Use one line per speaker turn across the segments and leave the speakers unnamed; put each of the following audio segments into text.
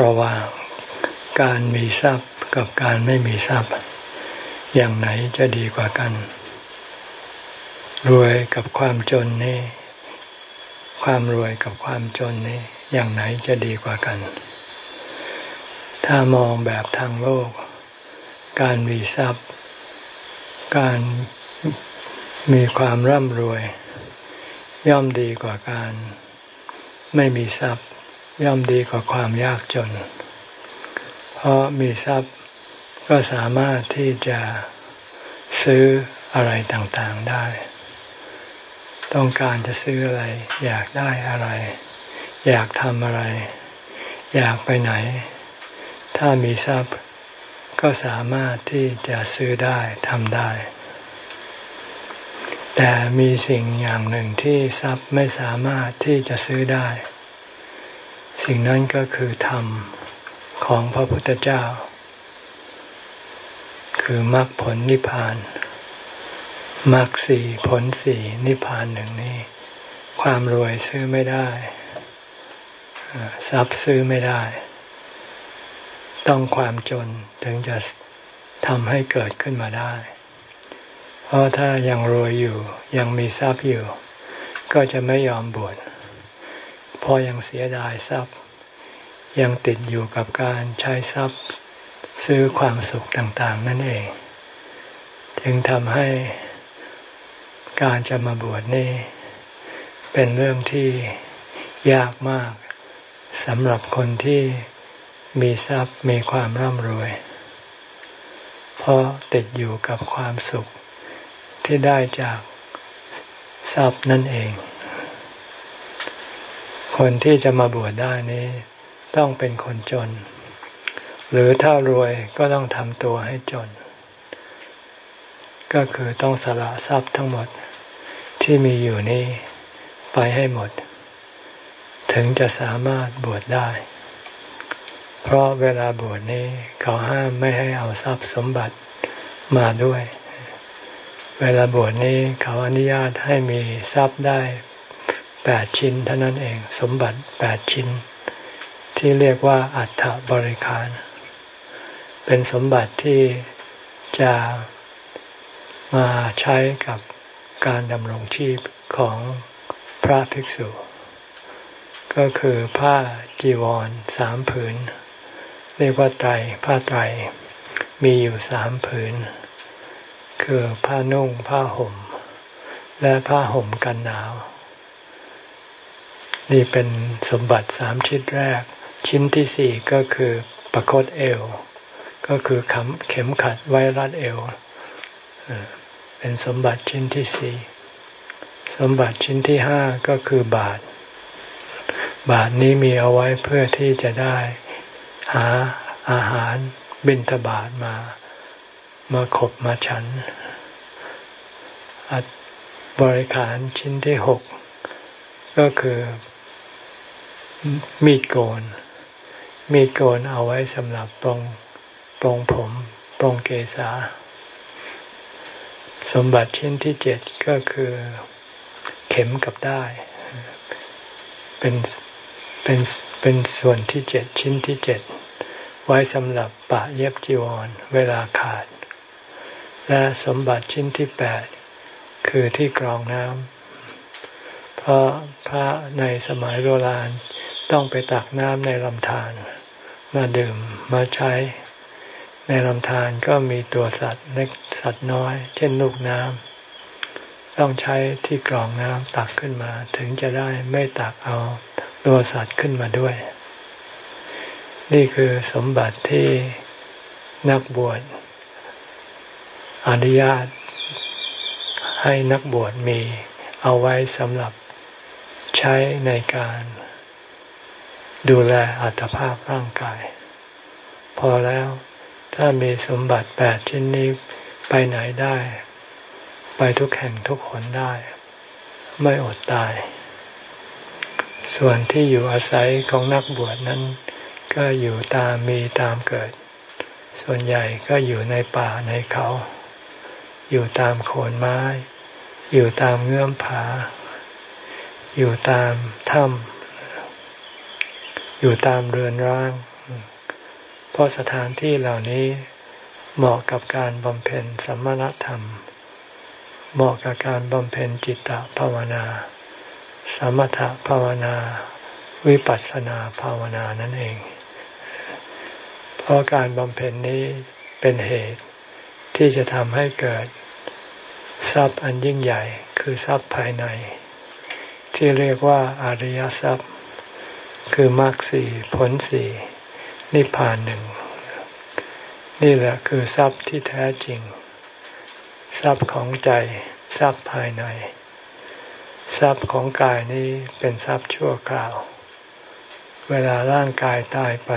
ระหว่างการมีทรัพย์กับการไม่มีทรัพย์ อย่างไหนจะดีกว่ากัน รวยกับความจนนี่ ความรวยกับความจนนี่ อย่างไหนจะดีกว่ากัน ถ้ามองแบบทางโลก การมีทรัพย์ การมีความร่ำรวย ย่อมดีกว่าการ ไม่มีทรัพย์ ย่อมดีกว่าความยากจน เพราะมีทรัพย์ก็สามารถที่จะซื้ออะไรต่างๆได้ ต้องการจะซื้ออะไร อยากได้อะไร อยากทำอะไร อยากไปไหน ถ้ามีทรัพย์ก็สามารถที่จะซื้อได้ทำได้ แต่มีสิ่งอย่างหนึ่งที่ทรัพย์ไม่สามารถที่จะซื้อได้ สิ่งนั้นก็คือธรรมของพระพุทธเจ้า คือมรรคผลนิพพานมรรคสี่ผลสี่นิพพานหนึ่งนี้ ความรวยซื้อไม่ได้ทรัพย์ซื้อไม่ได้ ต้องความจนถึงจะทำให้เกิดขึ้นมาได้ เพราะถ้ายังรวยอยู่ยังมีทรัพย์อยู่ ก็จะไม่ยอมบวชพราะยังเสียดายทรัพย์ ยังติดอยู่กับการใช้ทรัพย์ซื้อความสุขต่างๆ นั่นเอง จึงทำให้การจะมาบวชนี่เป็นเรื่องที่ยากมากสำหรับคนที่มีทรัพย์มีความร่ำรวย เพราะติดอยู่กับความสุขที่ได้จากทรัพย์นั่นเอง คนที่จะมาบวชได้นี้ ต้องเป็นคนจน หรือถ้ารวยก็ต้องทำตัวให้จน ก็คือต้องสละทรัพย์ทั้งหมดที่มีอยู่นี้ไปให้หมด ถึงจะสามารถบวชได้ เพราะเวลาบวชนี้เขาห้ามไม่ให้เอาทรัพย์สมบัติมาด้วย เวลาบวชนี้เขาอนุญาตให้มีทรัพย์ได้แปดชิ้นเท่านั้นเองสมบัติแปดชิ้น ที่เรียกว่าอัฐบริคาร เป็นสมบัติที่จะมาใช้กับการดำรงชีพของพระภิกษุ ก็คือผ้าจีวรสามผืน เรียกว่าไตรผ้าไตร มีอยู่สามผืน คือผ้านุ่งผ้าห่ม และผ้าห่มกันหนาว นี่เป็นสมบัติสามชิ้นแรก ชิ้นที่สี่ก็คือประคตเอว ก็คือเข็มขัดไว้รัดเอว เป็นสมบัติชิ้นที่สี่สมบัติชิ้นที่ห้าก็คือบาท บาทนี้มีเอาไว้เพื่อที่จะได้หาอาหารบิณฑบาตมา มาขบมาฉัน บริขารชิ้นที่หกก็คือมีดโกน มีดโกนเอาไว้สำหรับปรงปรงผมปรงเกษา สมบัติชิ้นที่เจ็ดก็คือเข็มกับได้เป็นเป็นเป็นส่วนที่เจ็ดชิ้นที่เจ็ดไว้สำหรับปะเย็บจีวรเวลาขาด และสมบัติชิ้นที่แปดคือที่กรองน้ำเพราะพระในสมัยโบราณต้องไปตักน้ำในลำธาร มาดื่มมาใช้ ในลำธารก็มีตัวสัตว์เล็กสัตว์น้อย เช่นลูกน้ำต้องใช้ที่กรองน้ำตักขึ้นมา ถึงจะได้ไม่ตักเอาตัวสัตว์ขึ้นมาด้วย นี่คือสมบัติที่นักบวชอนุญาตให้นักบวชมีเอาไว้สำหรับใช้ในการ ดูแลอัตภาพร่างกาย พอแล้วถ้ามีสมบัติแปดชิ้นนี้ไปไหนได้ ไปทุกแห่งทุกคนได้ ไม่อดตาย ส่วนที่อยู่อาศัยของนักบวชนั้น ก็อยู่ตามมีตามเกิด ส่วนใหญ่ก็อยู่ในป่าในเขา อยู่ตามโคนไม้ อยู่ตามเงื่อมผา อยู่ตามถ้ำ อยู่ตามเรือนร้าง เพราะสถานที่เหล่านี้เหมาะกับการบำเพ็ญสมณธรรม เหมาะกับการบำเพ็ญจิตตภาวนา สมถภาวนา วิปัสสนาภาวนานั่นเอง เพราะการบำเพ็ญนี้เป็นเหตุที่จะทำให้เกิดทรัพย์อันยิ่งใหญ่คือทรัพย์ภายใน ที่เรียกว่าอริยทรัพย์ คือมรรคสี่ผลสี่นิพพานหนึ่ง นี่แหละคือทรัพย์ที่แท้จริง ทรัพย์ของใจทรัพย์ภายใน ทรัพย์ของกายนี้เป็นทรัพย์ชั่วคราว เวลาร่างกายตายไป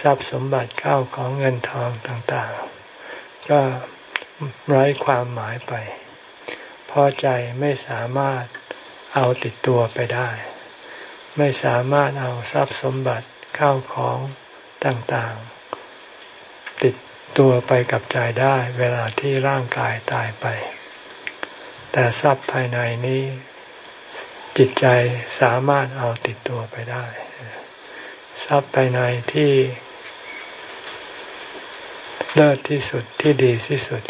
ทรัพย์สมบัติเข้าของเงินทองต่างๆ ก็ไร้ความหมายไปเพราะใจไม่สามารถเอาติดตัวไปได้ ไม่สามารถเอาทรัพย์สมบัติเข้าของต่างๆ ติดตัวไปกับใจได้เวลาที่ร่างกายตายไป แต่ทรัพย์ภายในนี้ จิตใจสามารถเอาติดตัวไปได้ ทรัพย์ภายในที่เลิศที่สุดที่ดีที่สุด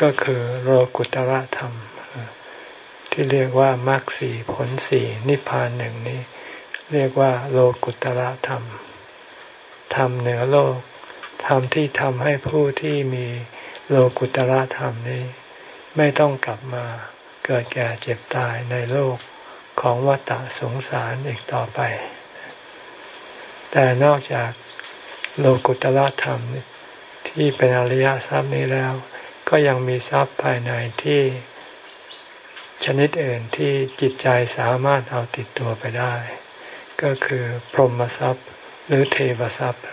ก็คือโลกุตระธรรม ที่เรียกว่ามรรคสีผลสีนิพพานหนึ่งนี้ เรียกว่า โลกุตระธรรม ธรรมเหนือโลก ธรรมที่ทำให้ผู้ที่มีโลกุตระธรรมนี้ ไม่ต้องกลับมาเกิดแก่เจ็บตายในโลกของวัฏสงสารอีกต่อไป แต่นอกจากโลกุตระธรรมที่เป็นอริยทรัพย์นี้แล้ว ก็ยังมีทรัพย์ภายในที่ชนิดอื่นที่จิตใจสามารถเอาติดตัวไปได้ ก็คือพรหมทรัพย์ หรือเทวทรัพย์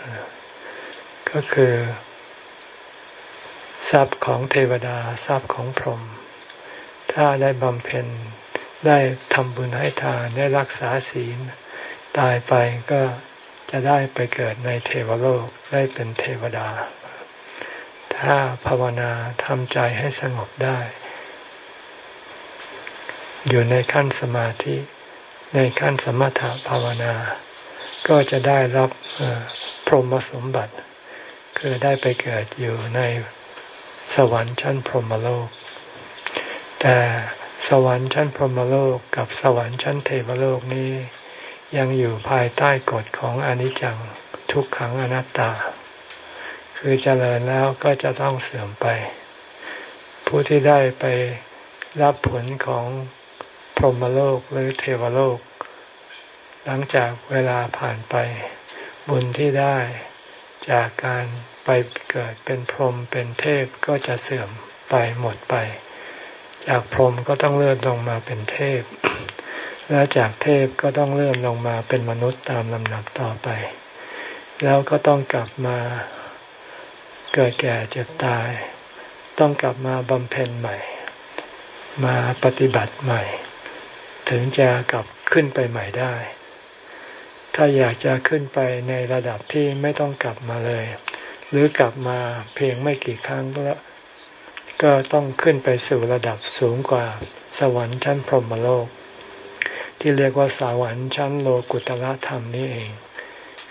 ก็คือทรัพย์ของเทวดาทรัพย์ของพรหมถ้าได้บำเพ็ญได้ทำบุญให้ทานได้รักษาศีล ตายไปก็จะได้ไปเกิดในเทวโลกได้เป็นเทวดา ถ้าภาวนาทำใจให้สงบได้ อยู่ในขั้นสมาธิ ในขั้นสมถภาวนา ก็จะได้รับพรหมสมบัติ คือได้ไปเกิดอยู่ในสวรรค์ชั้นพรหมโลก แต่สวรรค์ชั้นพรหมโลกกับสวรรค์ชั้นเทวโลกนี้ ยังอยู่ภายใต้กฎของอนิจจังทุกขังอนัตตา คือเจริญแล้วก็จะต้องเสื่อมไป ผู้ที่ได้ไปรับผลของ พรหมโลกหรือเทวโลก หลังจากเวลาผ่านไป บุญที่ได้จากการไปเกิดเป็นพรหมเป็นเทพก็จะเสื่อมไปหมดไป จากพรหมก็ต้องเลื่อนลงมาเป็นเทพ แล้วจากเทพก็ต้องเลื่อนลงมาเป็นมนุษย์ตามลำดับต่อไป แล้วก็ต้องกลับมาเกิดแก่เจ็บตาย ต้องกลับมาบำเพ็ญใหม่ มาปฏิบัติใหม่ ถึงจะกลับขึ้นไปใหม่ได้ ถ้าอยากจะขึ้นไปในระดับที่ไม่ต้องกลับมาเลย หรือกลับมาเพียงไม่กี่ครั้งแล้วก็ต้องขึ้นไปสู่ระดับสูงกว่าสวรรค์ชั้นพรหมโลก ที่เรียกว่าสวรรค์ชั้นโลกุตละธรรมนี่เอง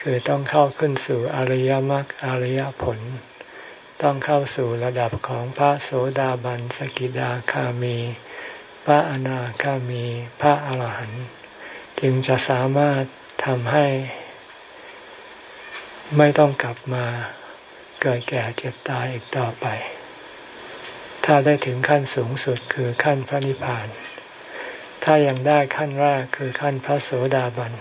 คือต้องเข้าขึ้นสู่อริยมรรคอริยผล ต้องเข้าสู่ระดับของพระโสดาบันสกิดาคามี พระอนาคามีพระอาหารหันต์จึงจะสามารถทำให้ ไม่ต้องกลับมาเกิดแก่เจ็บตายอีกต่อไป ถ้าได้ถึงขั้นสูงสุดคือขั้นพระนิพพาน ถ้ายังได้ขั้นแรกคือขั้นพระโสดาบัน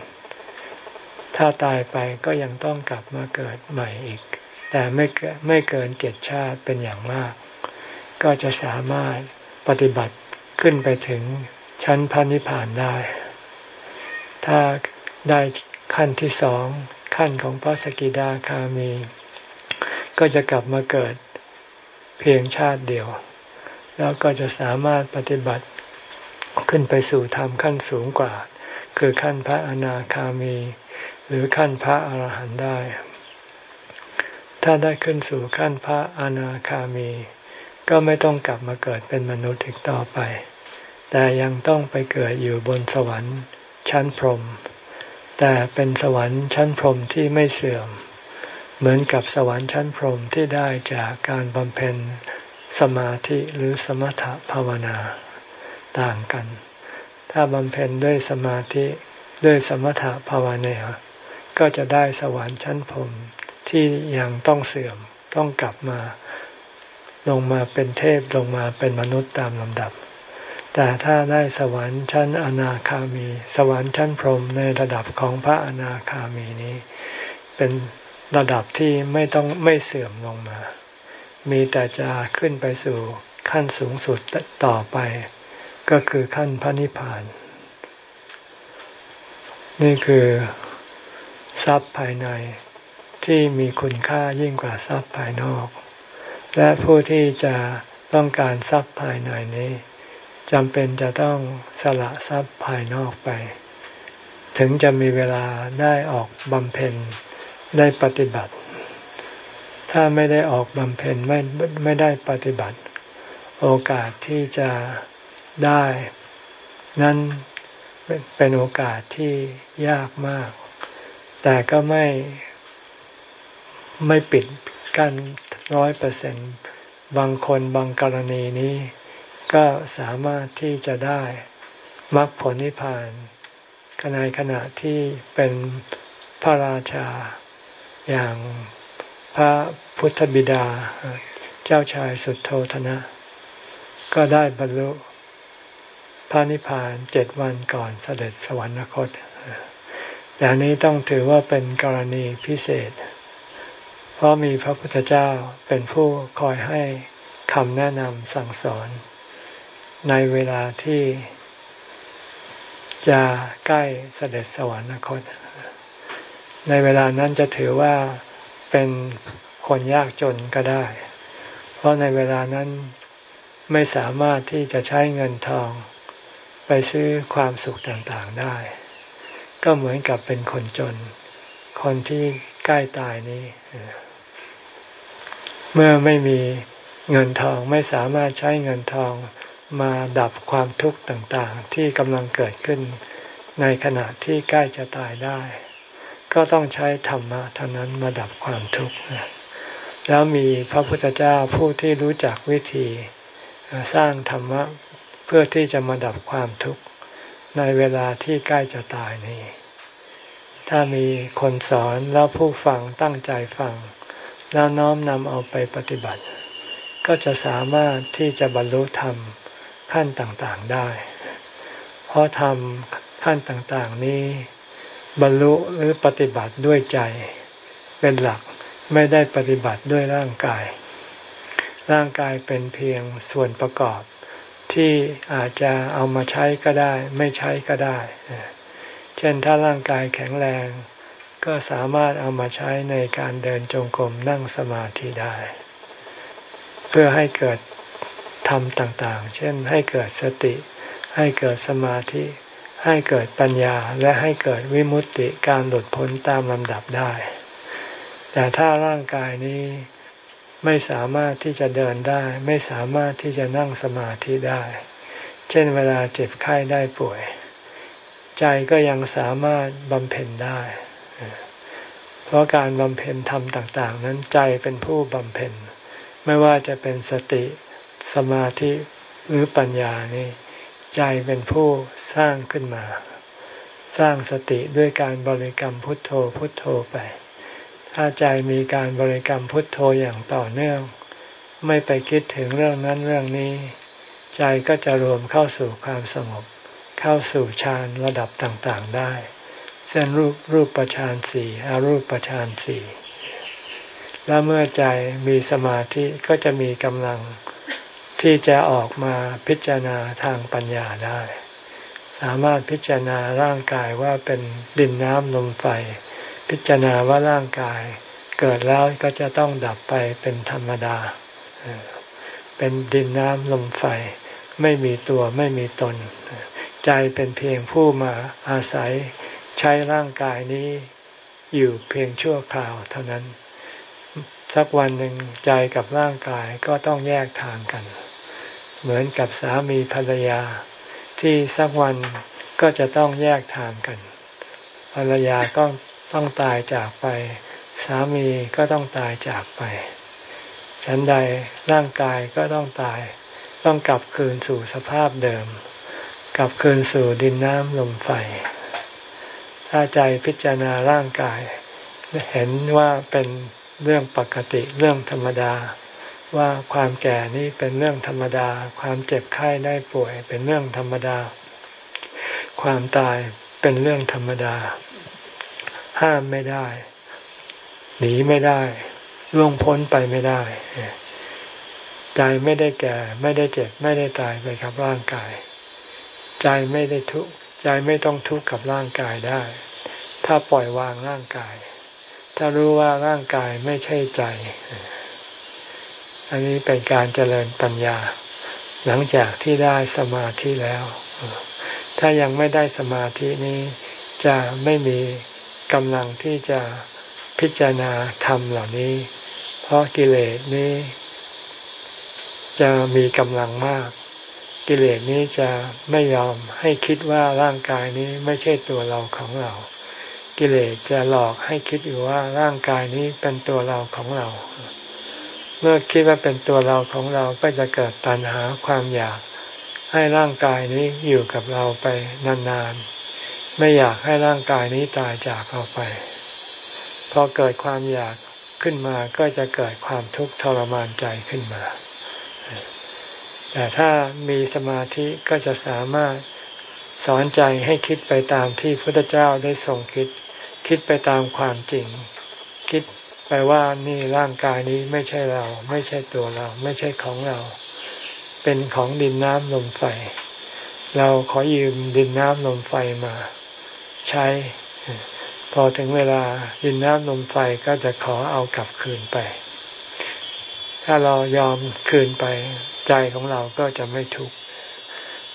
ถ้าตายไปก็ยังต้องกลับมาเกิดใหม่อีก แต่ไม่ไม่เกินเจ็ดชาติเป็นอย่างมาก ก็จะสามารถปฏิบัติ ขึ้นไปถึงชั้นพระนิพพานได้ ถ้าได้ขั้นที่สองขั้นของพระสกิดาคามี ก็จะกลับมาเกิดเพียงชาติเดียว แล้วก็จะสามารถปฏิบัติขึ้นไปสู่ธรรมขั้นสูงกว่า คือขั้นพระอนาคามี หรือขั้นพระอรหันต์ได้ ถ้าได้ขึ้นสู่ขั้นพระอนาคามี ก็ไม่ต้องกลับมาเกิดเป็นมนุษย์อีกต่อไป แต่ยังต้องไปเกิดอยู่บนสวรรค์ชั้นพรหมแต่เป็นสวรรค์ชั้นพรหมที่ไม่เสื่อม เหมือนกับสวรรค์ชั้นพรหมที่ได้จากการบำเพ็ญสมาธิหรือสมถภาวนาต่างกัน ถ้าบำเพ็ญด้วยสมาธิด้วยสมถภาวนาก็จะได้สวรรค์ชั้นพรหมที่ยังต้องเสื่อมต้องกลับมา ลงมาเป็นเทพลงมาเป็นมนุษย์ตามลำดับ แต่ถ้าได้สวรรค์ชั้นอนาคามี สวรรค์ชั้นพรหมในระดับของพระอนาคามีนี้ เป็นระดับที่ไม่ต้องไม่เสื่อมลงมา มีแต่จะขึ้นไปสู่ขั้นสูงสุดต่อไป ก็คือขั้นพระนิพพาน นี่คือทรัพย์ภายในที่มีคุณค่ายิ่งกว่าทรัพย์ภายนอก และผู้ที่จะต้องการทรัพย์ภายในนี้จำเป็นจะต้องสละทรัพย์ภายนอกไป ถึงจะมีเวลาได้ออกบำเพ็ญได้ปฏิบัติ ถ้าไม่ได้ออกบำเพ็ญไม่ไม่ได้ปฏิบัติ โอกาสที่จะได้ นั้นเป็นโอกาสที่ยากมาก แต่ก็ไม่ไม่ปิดกั้น ร้อยเปอร์เซ็นบางคนบางกรณีนี้ ก็สามารถที่จะได้มรรคผลนิพพานในขณะที่เป็นพระราชาอย่างพระพุทธบิดา เจ้าชายสุดโทธนะ ก็ได้บรรลุพระนิพพานเจ็ดวันก่อนเสด็จสวรรคตแต่นี้ต้องถือว่าเป็นกรณีพิเศษ เพราะมีพระพุทธเจ้าเป็นผู้คอยให้คำแนะนำสั่งสอน ในเวลาที่ จะใกล้เสด็จสวรรคต ในเวลานั้นจะถือว่าเป็นคนยากจนก็ได้ เพราะในเวลานั้นไม่สามารถที่จะใช้เงินทอง ไปซื้อความสุขต่างๆได้ ก็เหมือนกับเป็นคนจน คนที่ใกล้ตายนี้ เมื่อไม่มีเงินทองไม่สามารถใช้เงินทองมาดับความทุกข์ต่างๆ ที่กำลังเกิดขึ้น ในขณะที่ใกล้จะตายได้ ก็ต้องใช้ธรรมะเท่านั้นมาดับความทุกข์แล้วมีพระพุทธเจ้าผู้ที่รู้จักวิธี สร้างธรรมะเพื่อที่จะมาดับความทุกข์ ในเวลาที่ใกล้จะตายนี้ ถ้ามีคนสอนแล้วผู้ฟังตั้งใจฟัง แล้วน้อมนำเอาไปปฏิบัติ ก็จะสามารถที่จะบรรลุธรรมขั้นต่างๆได้ เพราะธรรมขั้นต่างๆนี้ บรรลุหรือปฏิบัติด้วยใจ เป็นหลักไม่ได้ปฏิบัติด้วยร่างกาย ร่างกายเป็นเพียงส่วนประกอบที่อาจจะเอามาใช้ก็ได้ ไม่ใช้ก็ได้ เช่นถ้าร่างกายแข็งแรง ก็สามารถเอามาใช้ในการเดินจงกรมนั่งสมาธิได้ เพื่อให้เกิดธรรมต่างๆ เช่นให้เกิดสติ ให้เกิดสมาธิ ให้เกิดปัญญาและให้เกิดวิมุตติการหลุดพ้นตามลำดับได้ แต่ถ้าร่างกายนี้ไม่สามารถที่จะเดินได้ ไม่สามารถที่จะนั่งสมาธิได้ เช่นเวลาเจ็บไข้ได้ป่วย ใจก็ยังสามารถบำเพ็ญได้ เพราะการบำเพ็ญธรรมต่าง ๆ นั้นใจเป็นผู้บำเพ็ญ ไม่ว่าจะเป็นสติสมาธิหรือปัญญานี่ใจเป็นผู้สร้างขึ้นมา สร้างสติด้วยการบริกรรมพุทโธพุทโธไป ถ้าใจมีการบริกรรมพุทโธอย่างต่อเนื่อง ไม่ไปคิดถึงเรื่องนั้นเรื่องนี้ ใจก็จะรวมเข้าสู่ความสงบ เข้าสู่ฌานระดับต่างๆได้ เส้นรูปรูปประชานสี่อารูปประชานสี่แล้วเมื่อใจมีสมาธิก็จะมีกำลังที่จะออกมาพิจารณาทางปัญญาได้ สามารถพิจารณาร่างกายว่าเป็นดินน้ำลมไฟ พิจารณาว่าร่างกาย เกิดแล้วก็จะต้องดับไปเป็นธรรมดา เป็นดินน้ำลมไฟ ไม่มีตัวไม่มีตน ใจเป็นเพียงผู้มาอาศัย ใช้ร่างกายนี้อยู่เพียงชั่วคราวเท่านั้น สักวันหนึ่งใจกับร่างกายก็ต้องแยกทางกัน เหมือนกับสามีภรรยา ที่สักวันก็จะต้องแยกทางกัน ภรรยาก็ต้องตายจากไป สามีก็ต้องตายจากไป ฉันใดร่างกายก็ต้องตาย ต้องกลับคืนสู่สภาพเดิม กลับคืนสู่ดินน้ำลมไฟ ถ้าใจพิจารณาร่างกาย เห็นว่าเป็นเรื่องปกติเรื่องธรรมดา ว่าความแก่นี้เป็นเรื่องธรรมดา ความเจ็บไข้ได้ป่วยเป็นเรื่องธรรมดา ความตายเป็นเรื่องธรรมดา ห้ามไม่ได้ หนีไม่ได้ล่วงพ้นไปไม่ได้ ใจไม่ได้แก่ ไม่ได้เจ็บ ไม่ได้ตายไปกับร่างกาย ใจไม่ได้ทุกข์ใจไม่ต้องทุกข์กับร่างกายได้ ถ้าปล่อยวางร่างกาย ถ้ารู้ว่าร่างกายไม่ใช่ใจ อันนี้เป็นการเจริญปัญญา หลังจากที่ได้สมาธิแล้ว ถ้ายังไม่ได้สมาธินี้จะไม่มีกำลังที่จะพิจารณาธรรมเหล่านี้ เพราะกิเลสนี้ จะมีกำลังมาก กิเลสนี้จะไม่ยอมให้คิดว่าร่างกายนี้ไม่ใช่ตัวเราของเรา กิเลสจะหลอกให้คิดอยู่ว่าร่างกายนี้เป็นตัวเราของเรา เมื่อคิดว่าเป็นตัวเราของเราก็จะเกิดตัณหาความอยาก ให้ร่างกายนี้อยู่กับเราไปนานๆ ไม่อยากให้ร่างกายนี้ตายจากเราไป พอเกิดความอยากขึ้นมาก็จะเกิดความทุกข์ทรมานใจขึ้นมา แต่ถ้ามีสมาธิก็จะสามารถสอนใจให้คิดไปตามที่พระพุทธเจ้าได้ทรงคิด คิดไปตามความจริง คิดไปว่านี่ร่างกายนี้ไม่ใช่เรา ไม่ใช่ตัวเรา ไม่ใช่ของเรา เป็นของดินน้ำลมไฟ เราขอยืมดินน้ำลมไฟมา ใช้ พอถึงเวลาดินน้ำลมไฟก็จะขอเอากลับคืนไป ถ้าเรายอมคืนไป ใจของเราก็จะไม่ทุกข์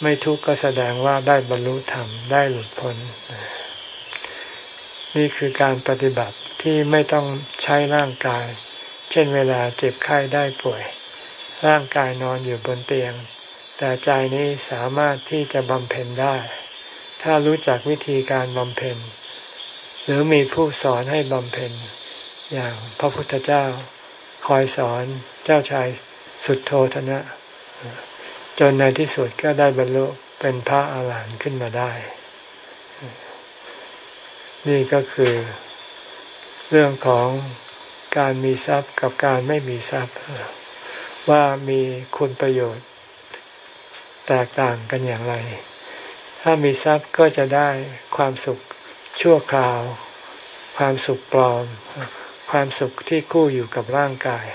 ไม่ทุกข์ก็แสดงว่าได้บรรลุธรรมได้หลุดพ้น นี่คือการปฏิบัติที่ไม่ต้องใช้ร่างกาย เช่นเวลาเจ็บไข้ได้ป่วย ร่างกายนอนอยู่บนเตียง แต่ใจนี้สามารถที่จะบำเพ็ญได้ ถ้ารู้จักวิธีการบำเพ็ญ หรือมีผู้สอนให้บำเพ็ญ อย่างพระพุทธเจ้า คอยสอนเจ้าชายสุดโทธนะ จนในที่สุดก็ได้บรรลุเป็นพระอาหารหันต์ขึ้นมาได้ นี่ก็คือเรื่องของการมีทรัพย์กับการไม่มีทรัพย์ ว่ามีคุณประโยชน์ แตกต่างกันอย่างไร ถ้ามีทรัพย์ก็จะได้ความสุขชั่วคราว ความสุขปลอม ความสุขที่คู่อยู่กับร่างกาย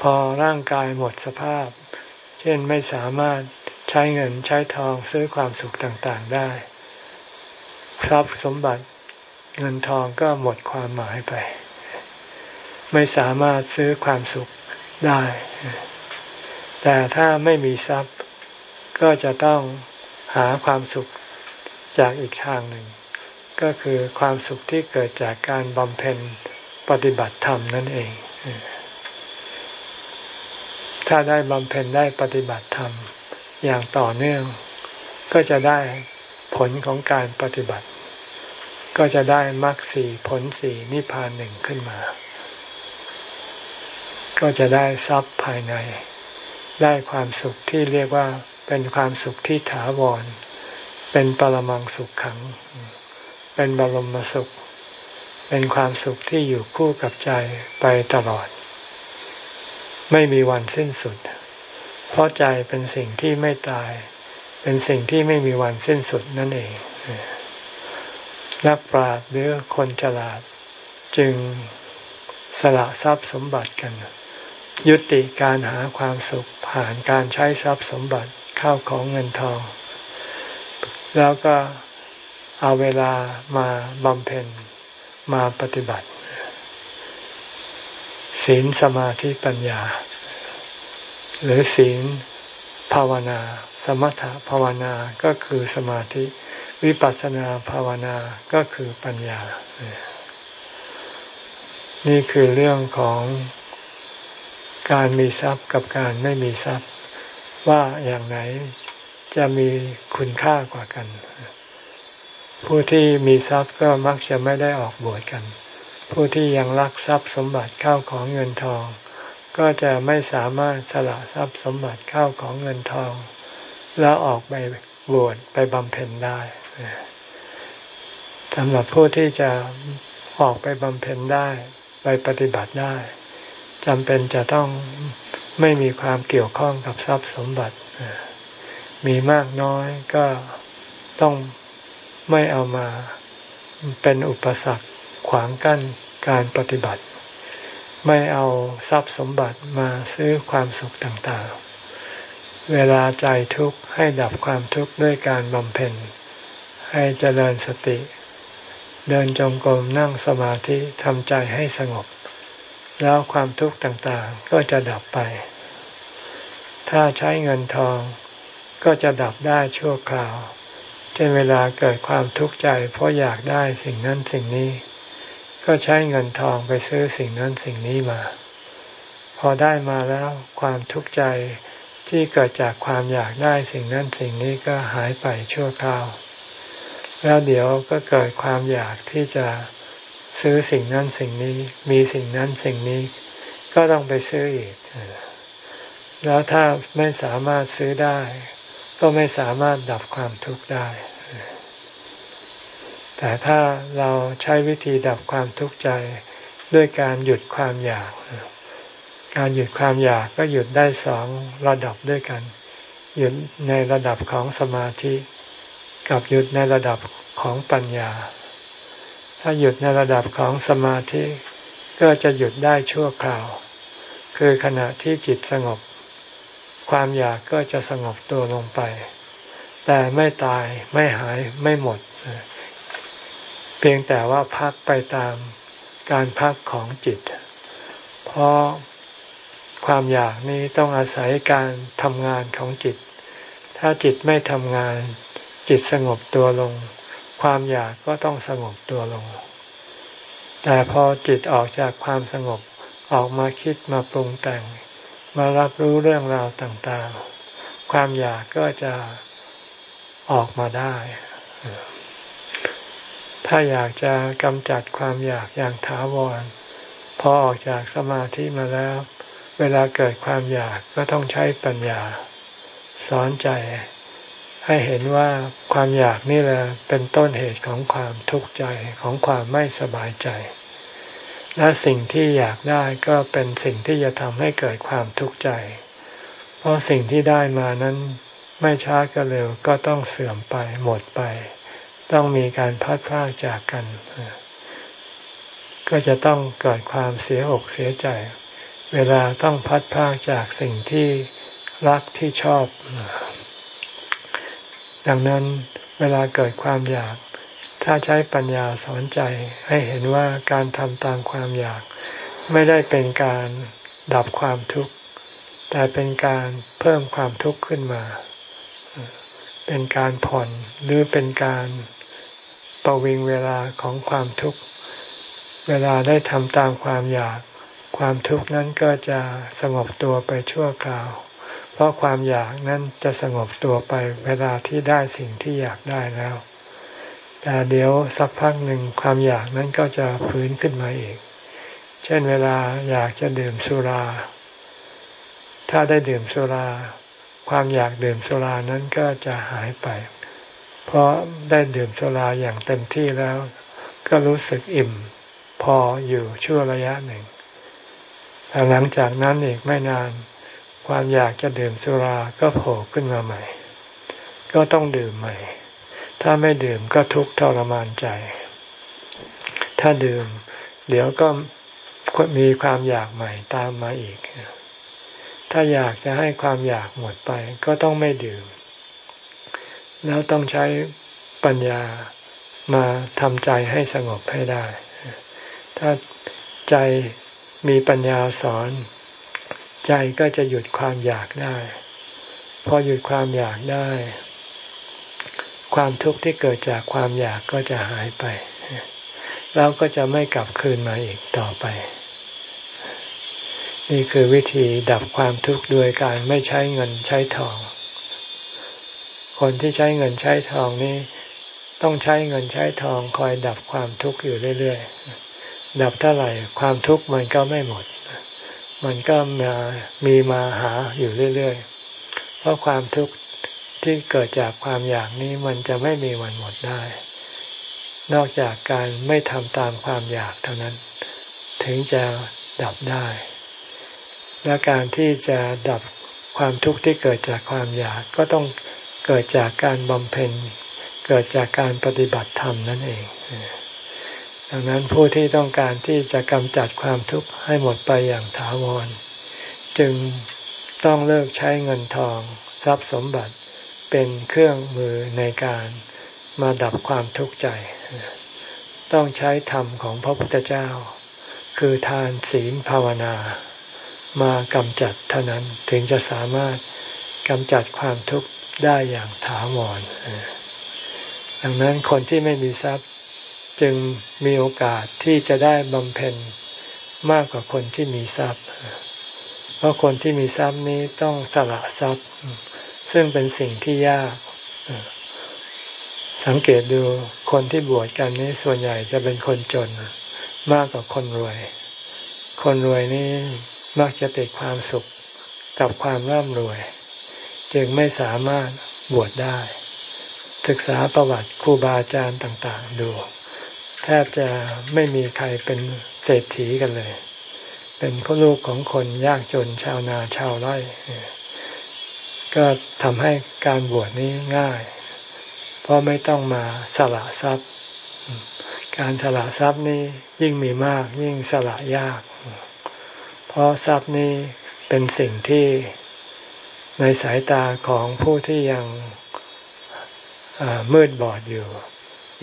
พอร่างกายหมดสภาพ เช่นไม่สามารถใช้เงินใช้ทองซื้อความสุขต่างๆได้ ทรัพย์สมบัติเงินทองก็หมดความหมายไป ไม่สามารถซื้อความสุขได้ แต่ถ้าไม่มีทรัพย์ก็จะต้องหาความสุขจากอีกทางหนึ่ง ก็คือความสุขที่เกิดจากการบำเพ็ญปฏิบัติธรรมนั่นเอง ถ้าได้บำเพ็ญได้ปฏิบัติธรรมอย่างต่อเนื่อง ก็จะได้ผลของการปฏิบัติ ก็จะได้มรรคสี่ผลสี่นิพพานหนึ่งขึ้นมา ก็จะได้ทรัพย์ภายใน ได้ความสุขที่เรียกว่าเป็นความสุขที่ถาวร เป็นปรมังสุขขัง เป็นบรมสุข เป็นความสุขที่อยู่คู่กับใจไปตลอด ไม่มีวันสิ้นสุด เพราะใจเป็นสิ่งที่ไม่ตาย เป็นสิ่งที่ไม่มีวันสิ้นสุดนั่นเอง นักปราชญ์หรือคนฉลาด จึงสละทรัพย์สมบัติกัน ยุติการหาความสุขผ่านการใช้ทรัพย์สมบัติเข้าของเงินทอง แล้วก็เอาเวลามาบำเพ็ญมาปฏิบัติ ศีลสมาธิปัญญา หรือศีลภาวนา สมถภาวนาก็คือสมาธิ วิปัสสนาภาวนาก็คือปัญญา นี่คือเรื่องของการมีทรัพย์กับการไม่มีทรัพย์ ว่าอย่างไหนจะมีคุณค่ากว่ากัน ผู้ที่มีทรัพย์ก็มักจะไม่ได้ออกบวชกัน ผู้ที่ยังรักทรัพย์สมบัติเข้าของเงินทอง ก็จะไม่สามารถสละทรัพย์สมบัติเข้าของเงินทอง แล้วออกไปบวชไปบำเพ็ญได้ สำหรับผู้ที่จะออกไปบำเพ็ญได้ไปปฏิบัติได้จำเป็นจะต้องไม่มีความเกี่ยวข้องกับทรัพย์สมบัติ มีมากน้อยก็ต้องไม่เอามาเป็นอุปสรรคขวางกั้นการปฏิบัติ ไม่เอาทรัพย์สมบัติมาซื้อความสุขต่างๆ เวลาใจทุกข์ให้ดับความทุกข์ด้วยการบำเพ็ญ ให้เจริญสติ เดินจงกรมนั่งสมาธิทำใจให้สงบ แล้วความทุกข์ต่างๆก็จะดับไป ถ้าใช้เงินทองก็จะดับได้ชั่วคราว เช่นเวลาเกิดความทุกข์ใจ เพราะอยากได้สิ่งนั้นสิ่งนี้ ก็ใช้เงินทองไปซื้อสิ่งนั้นสิ่งนี้มา พอได้มาแล้วความทุกข์ใจที่เกิดจากความอยากได้สิ่งนั้นสิ่งนี้ก็หายไปชั่วคราว แล้วเดี๋ยวก็เกิดความอยากที่จะซื้อสิ่งนั้นสิ่งนี้ มีสิ่งนั้นสิ่งนี้ ก็ต้องไปซื้ออีก แล้วถ้าไม่สามารถซื้อได้ ก็ไม่สามารถดับความทุกข์ได้ แต่ถ้าเราใช้วิธีดับความทุกข์ใจด้วยการหยุดความอยาก การหยุดความอยากก็หยุดได้สองระดับด้วยกัน หยุดในระดับของสมาธิ กับหยุดในระดับของปัญญา ถ้าหยุดในระดับของสมาธิก็จะหยุดได้ชั่วคราว คือขณะที่จิตสงบ ความอยากก็จะสงบตัวลงไป แต่ไม่ตายไม่หายไม่หมด เพียงแต่ว่าพักไปตามการพักของจิต เพราะความอยากนี้ต้องอาศัยการทำงานของจิต ถ้าจิตไม่ทำงาน จิตสงบตัวลง ความอยากก็ต้องสงบตัวลง แต่พอจิตออกจากความสงบออกมาคิดมาปรุงแต่ง มารับรู้เรื่องราวต่างๆ ความอยากก็จะออกมาได้ ถ้าอยากจะกำจัดความอยากอย่างถาวรพอออกจากสมาธิมาแล้ว เวลาเกิดความอยากก็ต้องใช้ปัญญา สอนใจ ให้เห็นว่าความอยากนี่แหละเป็นต้นเหตุของความทุกข์ใจของความไม่สบายใจ และสิ่งที่อยากได้ก็เป็นสิ่งที่จะทำให้เกิดความทุกข์ใจ เพราะสิ่งที่ได้มานั้นไม่ช้าก็เร็วก็ต้องเสื่อมไปหมดไป ต้องมีการพัดพากจากกัน ก็จะต้องเกิดความเสียอกเสียใจ เวลาต้องพัดพากจากสิ่งที่รักที่ชอบ ดังนั้นเวลาเกิดความอยาก ถ้าใช้ปัญญาสอนใจให้เห็นว่าการทำตามความอยาก ไม่ได้เป็นการดับความทุกข์ แต่เป็นการเพิ่มความทุกข์ขึ้นมา เป็นการผ่อนหรือเป็นการประวิงเวลาของความทุกข์ เวลาได้ทำตามความอยาก ความทุกข์นั้นก็จะสงบตัวไปชั่วคราว เพราะความอยากนั้นจะสงบตัวไปเวลาที่ได้สิ่งที่อยากได้แล้ว แต่เดี๋ยวสักพักหนึ่งความอยากนั้นก็จะฟื้นขึ้นมาอีก เช่นเวลาอยากจะดื่มสุรา ถ้าได้ดื่มสุรา ความอยากดื่มสุรานั้นก็จะหายไป เพราะได้ดื่มสุราอย่างเต็มที่แล้ว ก็รู้สึกอิ่ม พออยู่ชั่วระยะหนึ่งแต่หลังจากนั้นอีกไม่นาน ความอยากจะดื่มสุราก็โผล่ขึ้นมาใหม่ ก็ต้องดื่มใหม่ ถ้าไม่ดื่มก็ทุกข์ทรมานใจ ถ้าดื่ม เดี๋ยวก็มีความอยากใหม่ตามมาอีก ถ้าอยากจะให้ความอยากหมดไป ก็ต้องไม่ดื่ม แล้วต้องใช้ปัญญามาทำใจให้สงบให้ได้ ถ้าใจมีปัญญาสอน ใจก็จะหยุดความอยากได้ พอหยุดความอยากได้ ความทุกข์ที่เกิดจากความอยากก็จะหายไป แล้วก็จะไม่กลับคืนมาอีกต่อไป นี่คือวิธีดับความทุกข์โดยการไม่ใช้เงินใช้ทอง คนที่ใช้เงินใช้ทองนี่ต้องใช้เงินใช้ทองคอยดับความทุกข์อยู่เรื่อยๆ ดับเท่าไหร่ความทุกข์มันก็ไม่หมด มันก็มามีมาหาอยู่เรื่อยๆ เพราะความทุกข์ที่เกิดจากความอยากนี้มันจะไม่มีวันหมดได้ นอกจากการไม่ทำตามความอยากเท่านั้น ถึงจะดับได้ และการที่จะดับความทุกข์ที่เกิดจากความอยากก็ต้องเกิดจากการบำเพ็ญ เกิดจากการปฏิบัติธรรมนั่นเอง ดังนั้นผู้ที่ต้องการที่จะกำจัดความทุกข์ให้หมดไปอย่างถาวร จึงต้องเลิกใช้เงินทอง ทรัพย์สมบัติเป็นเครื่องมือในการมาดับความทุกข์ใจ ต้องใช้ธรรมของพระพุทธเจ้า คือทานศีลภาวนามากำจัดเท่านั้นถึงจะสามารถกำจัดความทุกข์ได้อย่างถาวรดังนั้นคนที่ไม่มีทรัพย์ จึงมีโอกาสที่จะได้บำเพ็ญมากกว่าคนที่มีทรัพย์ เพราะคนที่มีทรัพย์นี้ต้องสละทรัพย์ ซึ่งเป็นสิ่งที่ยาก สังเกตดูคนที่บวชกันนี้ส่วนใหญ่จะเป็นคนจนมากกว่าคนรวย คนรวยนี่มักจะติดความสุขกับความร่ำรวย จึงไม่สามารถบวชได้ ศึกษาประวัติครูบาอาจารย์ต่าง ๆ ดู แทบจะไม่มีใครเป็นเศรษฐีกันเลย เป็นคนลูกของคนยากจนชาวนาชาวไร่ก็ทำให้การบวชนี้ง่าย เพราะไม่ต้องมาสละทรัพย์ การสละทรัพย์นี้ยิ่งมีมากยิ่งสละยาก เพราะทรัพย์นี้เป็นสิ่งที่ในสายตาของผู้ที่ยังมืดบอดอยู่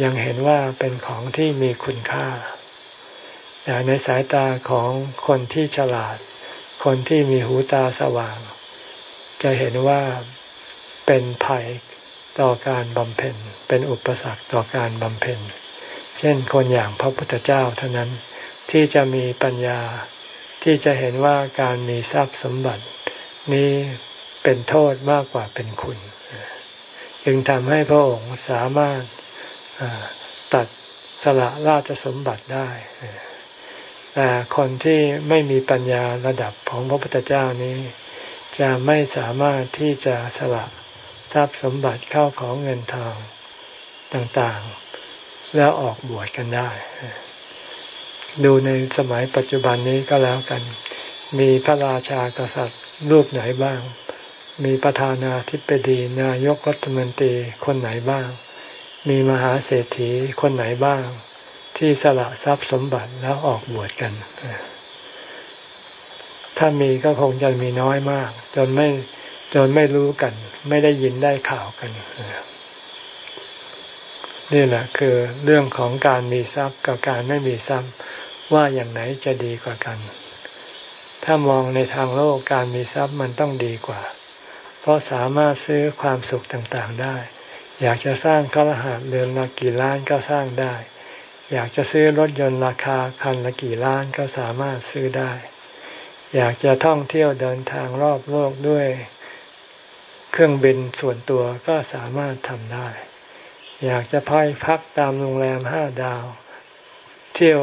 ยังเห็นว่าเป็นของที่มีคุณค่า แต่ในสายตาของคนที่ฉลาด คนที่มีหูตาสว่าง จะเห็นว่าเป็นภัยต่อการบำเพ็ญ เป็นอุปสรรคต่อการบำเพ็ญ เช่นคนอย่างพระพุทธเจ้าเท่านั้นที่จะมีปัญญาที่จะเห็นว่าการมีทรัพย์สมบัติ นี้เป็นโทษมากกว่าเป็นคุณ จึงทำให้พระองค์สามารถ ตัดสละราชสมบัติได้แต่คนที่ไม่มีปัญญาระดับของพระพุทธเจ้านี้ จะไม่สามารถที่จะสละทรัพย์สมบัติเข้าของเงินทองต่างๆ แล้วออกบวชกันได้ ดูในสมัยปัจจุบันนี้ก็แล้วกัน มีพระราชากษัตริย์รูปไหนบ้าง มีประธานาธิบดีนายกรัฐมนตรีคนไหนบ้าง มีมหาเศรษฐีคนไหนบ้าง ที่สละทรัพย์สมบัติแล้วออกบวชกัน ถ้ามีก็คงจะมีน้อยมาก จนไม่จนไม่รู้กัน ไม่ได้ยินได้ข่าวกันนี่แหละคือเรื่องของการมีทรัพย์กับการไม่มีทรัพย์ว่าอย่างไหนจะดีกว่ากัน ถ้ามองในทางโลกการมีทรัพย์มันต้องดีกว่า เพราะสามารถซื้อความสุขต่างๆได้ อยากจะสร้างคฤหาสน์เรือนละกี่ล้านก็สร้างได้ อยากจะซื้อรถยนต์ราคาคันละกี่ล้านก็สามารถซื้อได้ อยากจะท่องเที่ยวเดินทางรอบโลกด้วย เครื่องบินส่วนตัวก็สามารถทำได้ อยากจะพักพักตามโรงแรมห้าดาว เที่ยว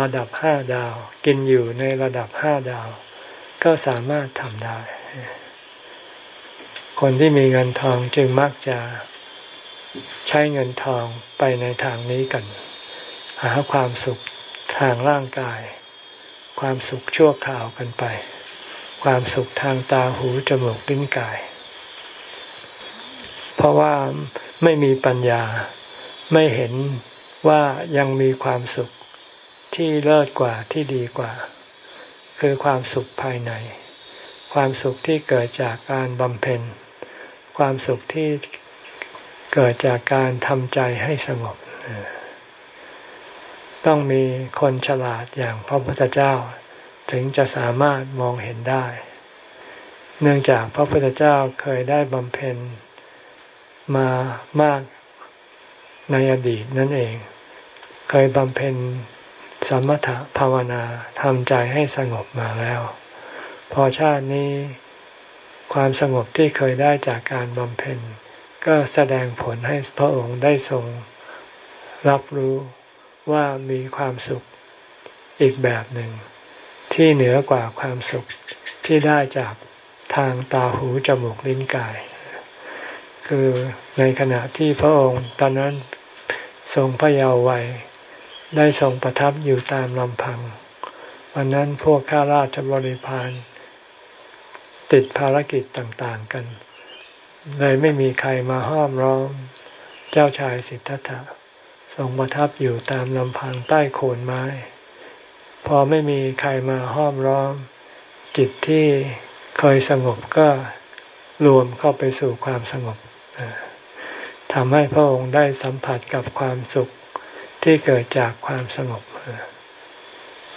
ระดับห้าดาว กินอยู่ในระดับห้าดาว ก็สามารถทำได้ คนที่มีเงินทองจึงมักจะ ใช้เงินทองไปในทางนี้กัน หาความสุขทางร่างกาย ความสุขชั่วคราวกันไป ความสุขทางตาหูจมูกลิ้นกาย เพราะว่าไม่มีปัญญาไม่เห็นว่ายังมีความสุขที่เลิศกว่าที่ดีกว่า คือความสุขภายใน ความสุขที่เกิดจากการบำเพ็ญ ความสุขที่ เกิดจากการทำใจให้สงบ ต้องมีคนฉลาดอย่างพระพุทธเจ้า ถึงจะสามารถมองเห็นได้ เนื่องจากพระพุทธเจ้าเคยได้บำเพ็ญมามากในอดีตนั่นเอง เคยบำเพ็ญสมถะภาวนาทำใจให้สงบมาแล้ว พอชาตินี้ความสงบที่เคยได้จากการบำเพ็ญ ก็แสดงผลให้พระองค์ได้ทรงรับรู้ว่ามีความสุขอีกแบบหนึ่ง ที่เหนือกว่าความสุขที่ได้จากทางตาหูจมูกลิ้นกาย คือในขณะที่พระองค์ตอนนั้นทรงพระเยาว์วัยได้ทรงประทับอยู่ตามลำพัง วันนั้นพวกข้าราชบริพารติดภารกิจต่างๆกัน เลยไม่มีใครมาห้อมร้อมเจ้าชายสิทธัตถะทรงประทับอยู่ตามลำพังใต้โคนไม้ พอไม่มีใครมาห้อมร้อม จิตที่เคยสงบก็รวมเข้าไปสู่ความสงบทำให้พระองค์ได้สัมผัสกับความสุขที่เกิดจากความสงบ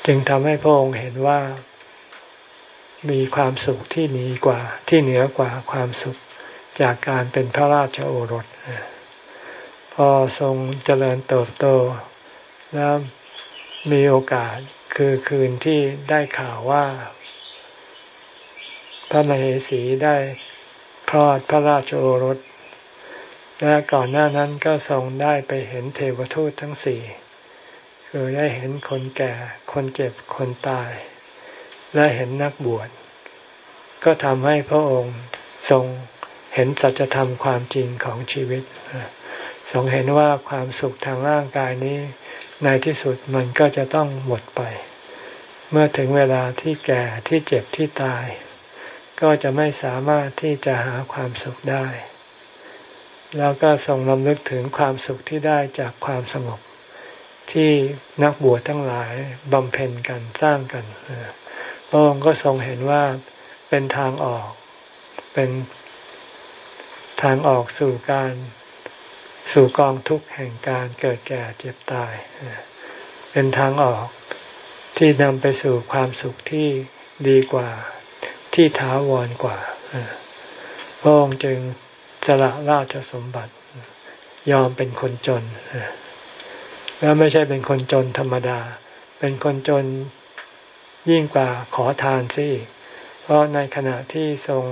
จึงทำให้พระองค์เห็นว่า มีความสุขที่หนีกว่าที่เหนือกว่าความสุข จากการเป็นพระราชโอรส พอทรงเจริญเติบโต แล้วมีโอกาสคือคืนที่ได้ข่าวว่า พระมเหสีได้คลอดพระราชโอรส และก่อนหน้านั้นก็ทรงได้ไปเห็นเทวทูตทั้งสี่คือได้เห็นคนแก่ คนเจ็บ คนตาย และเห็นนักบวช ก็ทำให้พระองค์ทรง เห็นสัจธรรมความจริงของชีวิตทรงเห็นว่าความสุขทางร่างกายนี้ ในที่สุดมันก็จะต้องหมดไป เมื่อถึงเวลาที่แก่ที่เจ็บที่ตาย ก็จะไม่สามารถที่จะหาความสุขได้ แล้วก็ทรงลำลึกถึงความสุขที่ได้จากความสงบที่นักบวชทั้งหลายบำเพ็ญกันสร้างกันพระองค์ก็ทรงเห็นว่าเป็นทางออก เป็นางออกสู่การสู่กองทุกข์แห่งการเกิดแก่เจ็บตาย เป็นทางออกที่นำไปสู่ความสุขที่ดีกว่าที่ถาวรกว่าพระองค์จึงสละราชสมบัติ ยอมเป็นคนจน แล้วไม่ใช่เป็นคนจนธรรมดา เป็นคนจนยิ่งกว่าขอทานซิเพราะในขณะที่ทรง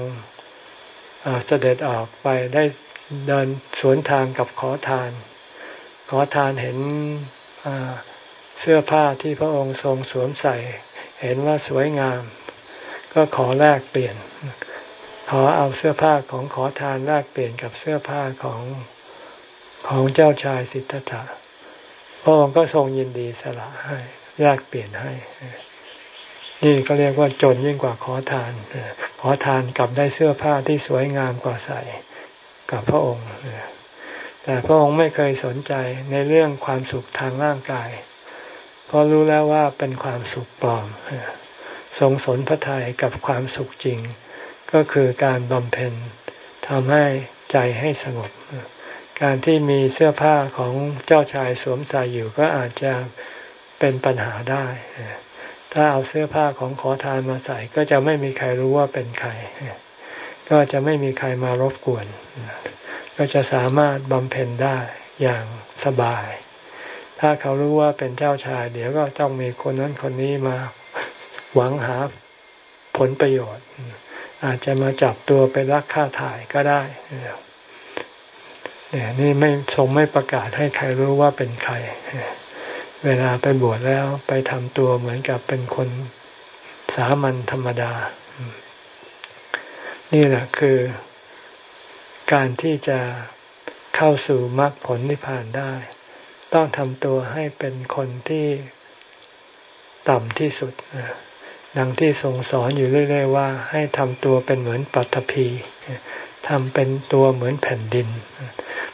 เสด็จออกไปได้เดินสวนทางกับขอทาน ขอทานเห็นเสื้อผ้าที่พระองค์ทรงสวมใส่ เห็นว่าสวยงาม ก็ขอแลกเปลี่ยน ขอเอาเสื้อผ้าของขอทานแลกเปลี่ยนกับเสื้อผ้าของของเจ้าชายสิทธัตถะพระองค์ก็ทรงยินดีสละให้แลกเปลี่ยนให้ นี่ก็เรียกว่าจนยิ่งกว่าขอทาน ขอทานกลับได้เสื้อผ้าที่สวยงามกว่าใส่กับพระองค์ แต่พระองค์ไม่เคยสนใจในเรื่องความสุขทางร่างกาย เพราะรู้แล้วว่าเป็นความสุขปลอม ทรงสนพระทัยกับความสุขจริง ก็คือการบำเพ็ญทำให้ใจให้สงบ การที่มีเสื้อผ้าของเจ้าชายสวมใส่อยู่ก็อาจจะเป็นปัญหาได้ ถ้าเอาเสื้อผ้าของขอทานมาใส่ ก็จะไม่มีใครรู้ว่าเป็นใคร ก็จะไม่มีใครมารบกวน ก็จะสามารถบำเพ็ญได้อย่างสบาย ถ้าเขารู้ว่าเป็นเจ้าชาย เดี๋ยวก็ต้องมีคนนั้นคนนี้มาหวังหาผลประโยชน์ อาจจะมาจับตัวไปรักค่าถ่ายก็ได้เนี่ยนี่ไม่ทรงไม่ประกาศให้ใครรู้ว่าเป็นใคร เวลาไปบวชแล้วไปทำตัวเหมือนกับเป็นคนสามัญธรรมดา นี่แหละคือการที่จะเข้าสู่มรรคผลนิพพานได้ ต้องทำตัวให้เป็นคนที่ต่ำที่สุดดังที่ทรงสอนอยู่เรื่อย ๆ ว่า ให้ทำตัวเป็นเหมือนปัตภีทำเป็นตัวเหมือนแผ่นดิน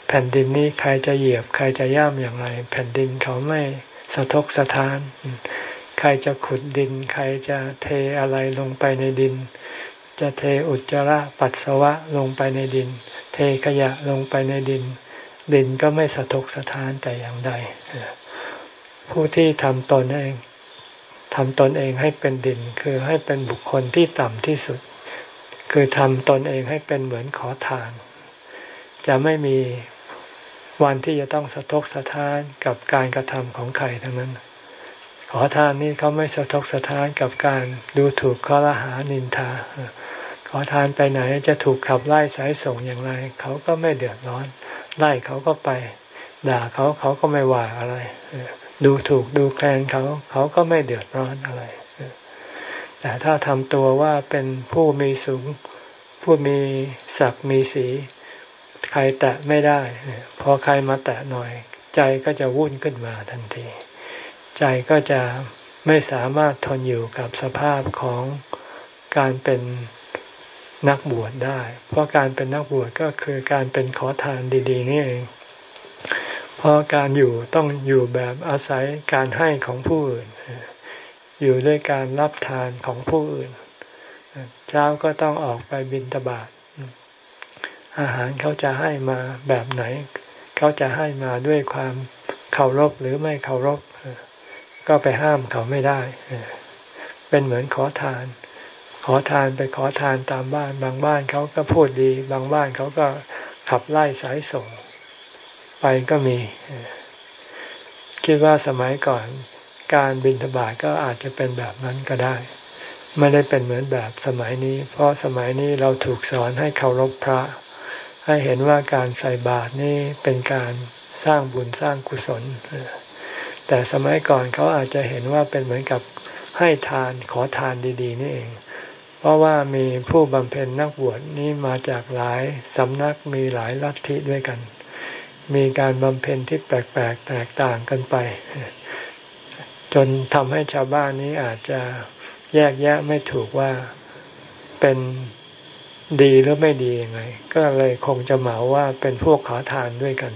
แผ่นดินนี้ใครจะเหยียบ ใครจะย่ำอย่างไร แผ่นดินเขาไม่ สะทกสะท้าน ใครจะขุดดิน ใครจะเทอะไรลงไปในดิน จะเทอุจจาระปัสสาวะลงไปในดิน เทขยะลงไปในดิน ดินก็ไม่สะทกสะท้านแต่อย่างใด ผู้ที่ทำตนเองทำตนเองให้เป็นดิน คือให้เป็นบุคคลที่ต่ำที่สุด คือทำตนเองให้เป็นเหมือนขอทาน จะไม่มี วันที่จะต้องสะทกสะท้านกับการกระทำของใครทั้งนั้น ขอทานนี่เขาไม่สะทกสะท้านกับการดูถูกข้อละหานินทา ขอทานไปไหนจะถูกขับไล่สายส่งอย่างไร เขาก็ไม่เดือดร้อน ไล่เขาก็ไป ด่าเขาเขาก็ไม่ว่าอะไร ดูถูกดูแคลนเขาเขาก็ไม่เดือดร้อนอะไร แต่ถ้าทำตัวว่าเป็นผู้มีสูงผู้มีศักดิ์มีสี ใครแตะไม่ได้ พอใครมาแตะหน่อย ใจก็จะวุ่นขึ้นมาทันที ใจก็จะไม่สามารถทนอยู่กับสภาพของการเป็นนักบวชได้ เพราะการเป็นนักบวชก็คือการเป็นขอทานดี ๆ นี่เอง เพราะการอยู่ต้องอยู่แบบอาศัยการให้ของผู้อื่น อยู่ด้วยการรับทานของผู้อื่น เช้าก็ต้องออกไปบินตบาท อาหารเขาจะให้มาแบบไหน เขาจะให้มาด้วยความเคารพหรือไม่เคารพก็ไปห้ามเขาไม่ได้เป็นเหมือนขอทาน ขอทานไปขอทานตามบ้าน บางบ้านเขาก็พูดดี บางบ้านเขาก็ขับไล่สายส่ง ไปก็มี คิดว่าสมัยก่อนการบินทบาทก็อาจจะเป็นแบบนั้นก็ได้ ไม่ได้เป็นเหมือนแบบสมัยนี้ เพราะสมัยนี้เราถูกสอนให้เคารพพระ ให้เห็นว่าการใส่บาตรนี่เป็นการสร้างบุญสร้างกุศล แต่สมัยก่อนเขาอาจจะเห็นว่าเป็นเหมือนกับให้ทานขอทานดีๆนี่เอง เพราะว่ามีผู้บำเพ็ญนักบวชนี้มาจากหลายสำนักมีหลายลัทธิด้วยกัน มีการบำเพ็ญที่แปลกๆแตกต่างกันไป จนทำให้ชาวบ้านนี้อาจจะแยกแยะไม่ถูกว่าเป็น ดีหรือไม่ดียังไง ก็เลยคงจะเหมาว่าเป็นพวกขอทานด้วยกัน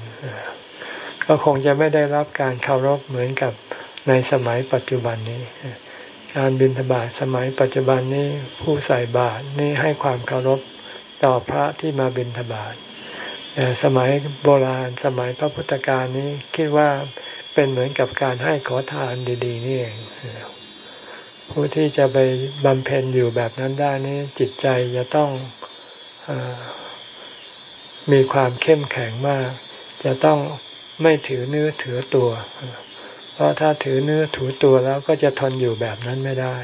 ก็คงจะไม่ได้รับการเคารพเหมือนกับในสมัยปัจจุบันนี้ การบิณฑบาตสมัยปัจจุบันนี้ผู้ใส่บาตรนี่ให้ความเคารพต่อพระที่มาบิณฑบาตแต่สมัยโบราณสมัยพระพุทธการนี้คิดว่าเป็นเหมือนกับการให้ขอทานดีๆนี่เองผู้ที่จะไปบำเพ็ญอยู่แบบนั้นได้นี้จิตใจจะต้อง มีความเข้มแข็งมาก จะต้องไม่ถือเนื้อถือตัว เพราะถ้าถือเนื้อถือตัวแล้วก็จะทนอยู่แบบนั้นไม่ได้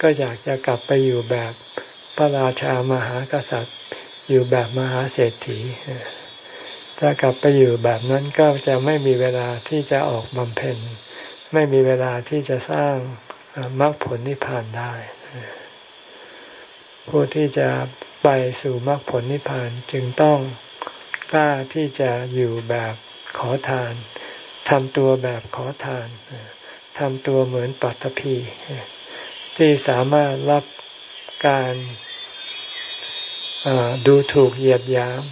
ก็อยากจะกลับไปอยู่แบบพระราชามหากษัตริย์ อยู่แบบมหาเศรษฐีถ้ากลับไปอยู่แบบนั้นก็จะไม่มีเวลาที่จะออกบำเพ็ญ ไม่มีเวลาที่จะสร้างมรรคผลนิพพานได้ ผู้ที่จะ ไปสู่มรรคผลนิพพานจึงต้องกล้าที่จะอยู่แบบขอทานทำตัวแบบขอทานทำตัวเหมือนปัตตภีที่สามารถรับการดูถูกเหยียดหยาม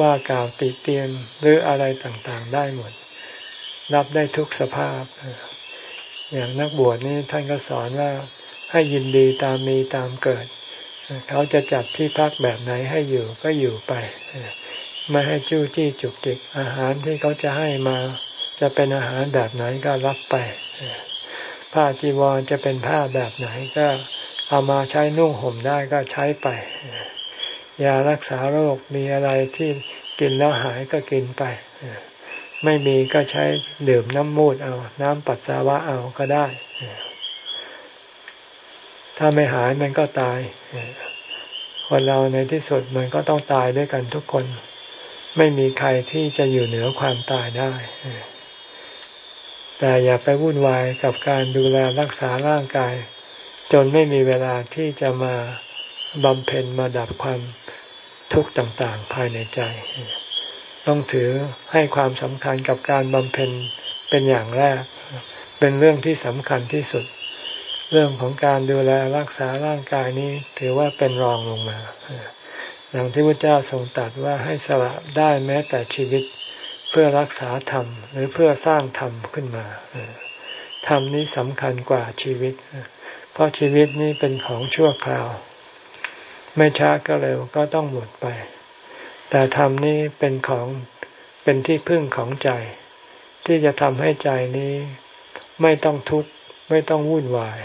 ว่ากล่าวติเตียนหรืออะไรต่างๆได้หมด รับได้ทุกสภาพ อย่างนักบวชนี่ท่านก็สอนว่าให้ยินดีตามมีตามเกิด เขาจะจัดที่พักแบบไหนให้อยู่ก็อยู่ไป ไม่ให้จู้จี้จุกจิก อาหารที่เขาจะให้มา จะเป็นอาหารแบบไหนก็รับไป ผ้าจีวรจะเป็นผ้าแบบไหนก็เอามาใช้นุ่งห่มได้ก็ใช้ไป ยารักษาโรคมีอะไรที่กินแล้วหายก็กินไป ไม่มีก็ใช้ดื่มน้ำมูดเอา น้ำปัสสาวะเอาก็ได้ ถ้าไม่หายมันก็ตาย คนเราในที่สุดมันก็ต้องตายด้วยกันทุกคน ไม่มีใครที่จะอยู่เหนือความตายได้ แต่อย่าไปวุ่นวายกับการดูแลรักษาร่างกาย จนไม่มีเวลาที่จะมาบำเพ็ญมาดับความทุกข์ต่างๆ ภายในใจ ต้องถือให้ความสำคัญกับการบำเพ็ญเป็นอย่างแรก เป็นเรื่องที่สำคัญที่สุด เรื่องของการดูแลรักษาร่างกายนี้ถือว่าเป็นรองลงมาอย่างที่พระเจ้าทรงตรัสว่าให้สละได้แม้แต่ชีวิตเพื่อรักษาธรรม หรือเพื่อสร้างธรรมขึ้นมาธรรมนี้สำคัญกว่าชีวิต เพราะชีวิตนี้เป็นของชั่วคราว ไม่ช้าก็เร็วก็ต้องหมดไป แต่ธรรมนี้เป็นของเป็นที่พึ่งของใจ ที่จะทำให้ใจนี้ไม่ต้องทุกข์ไม่ต้องวุ่นวาย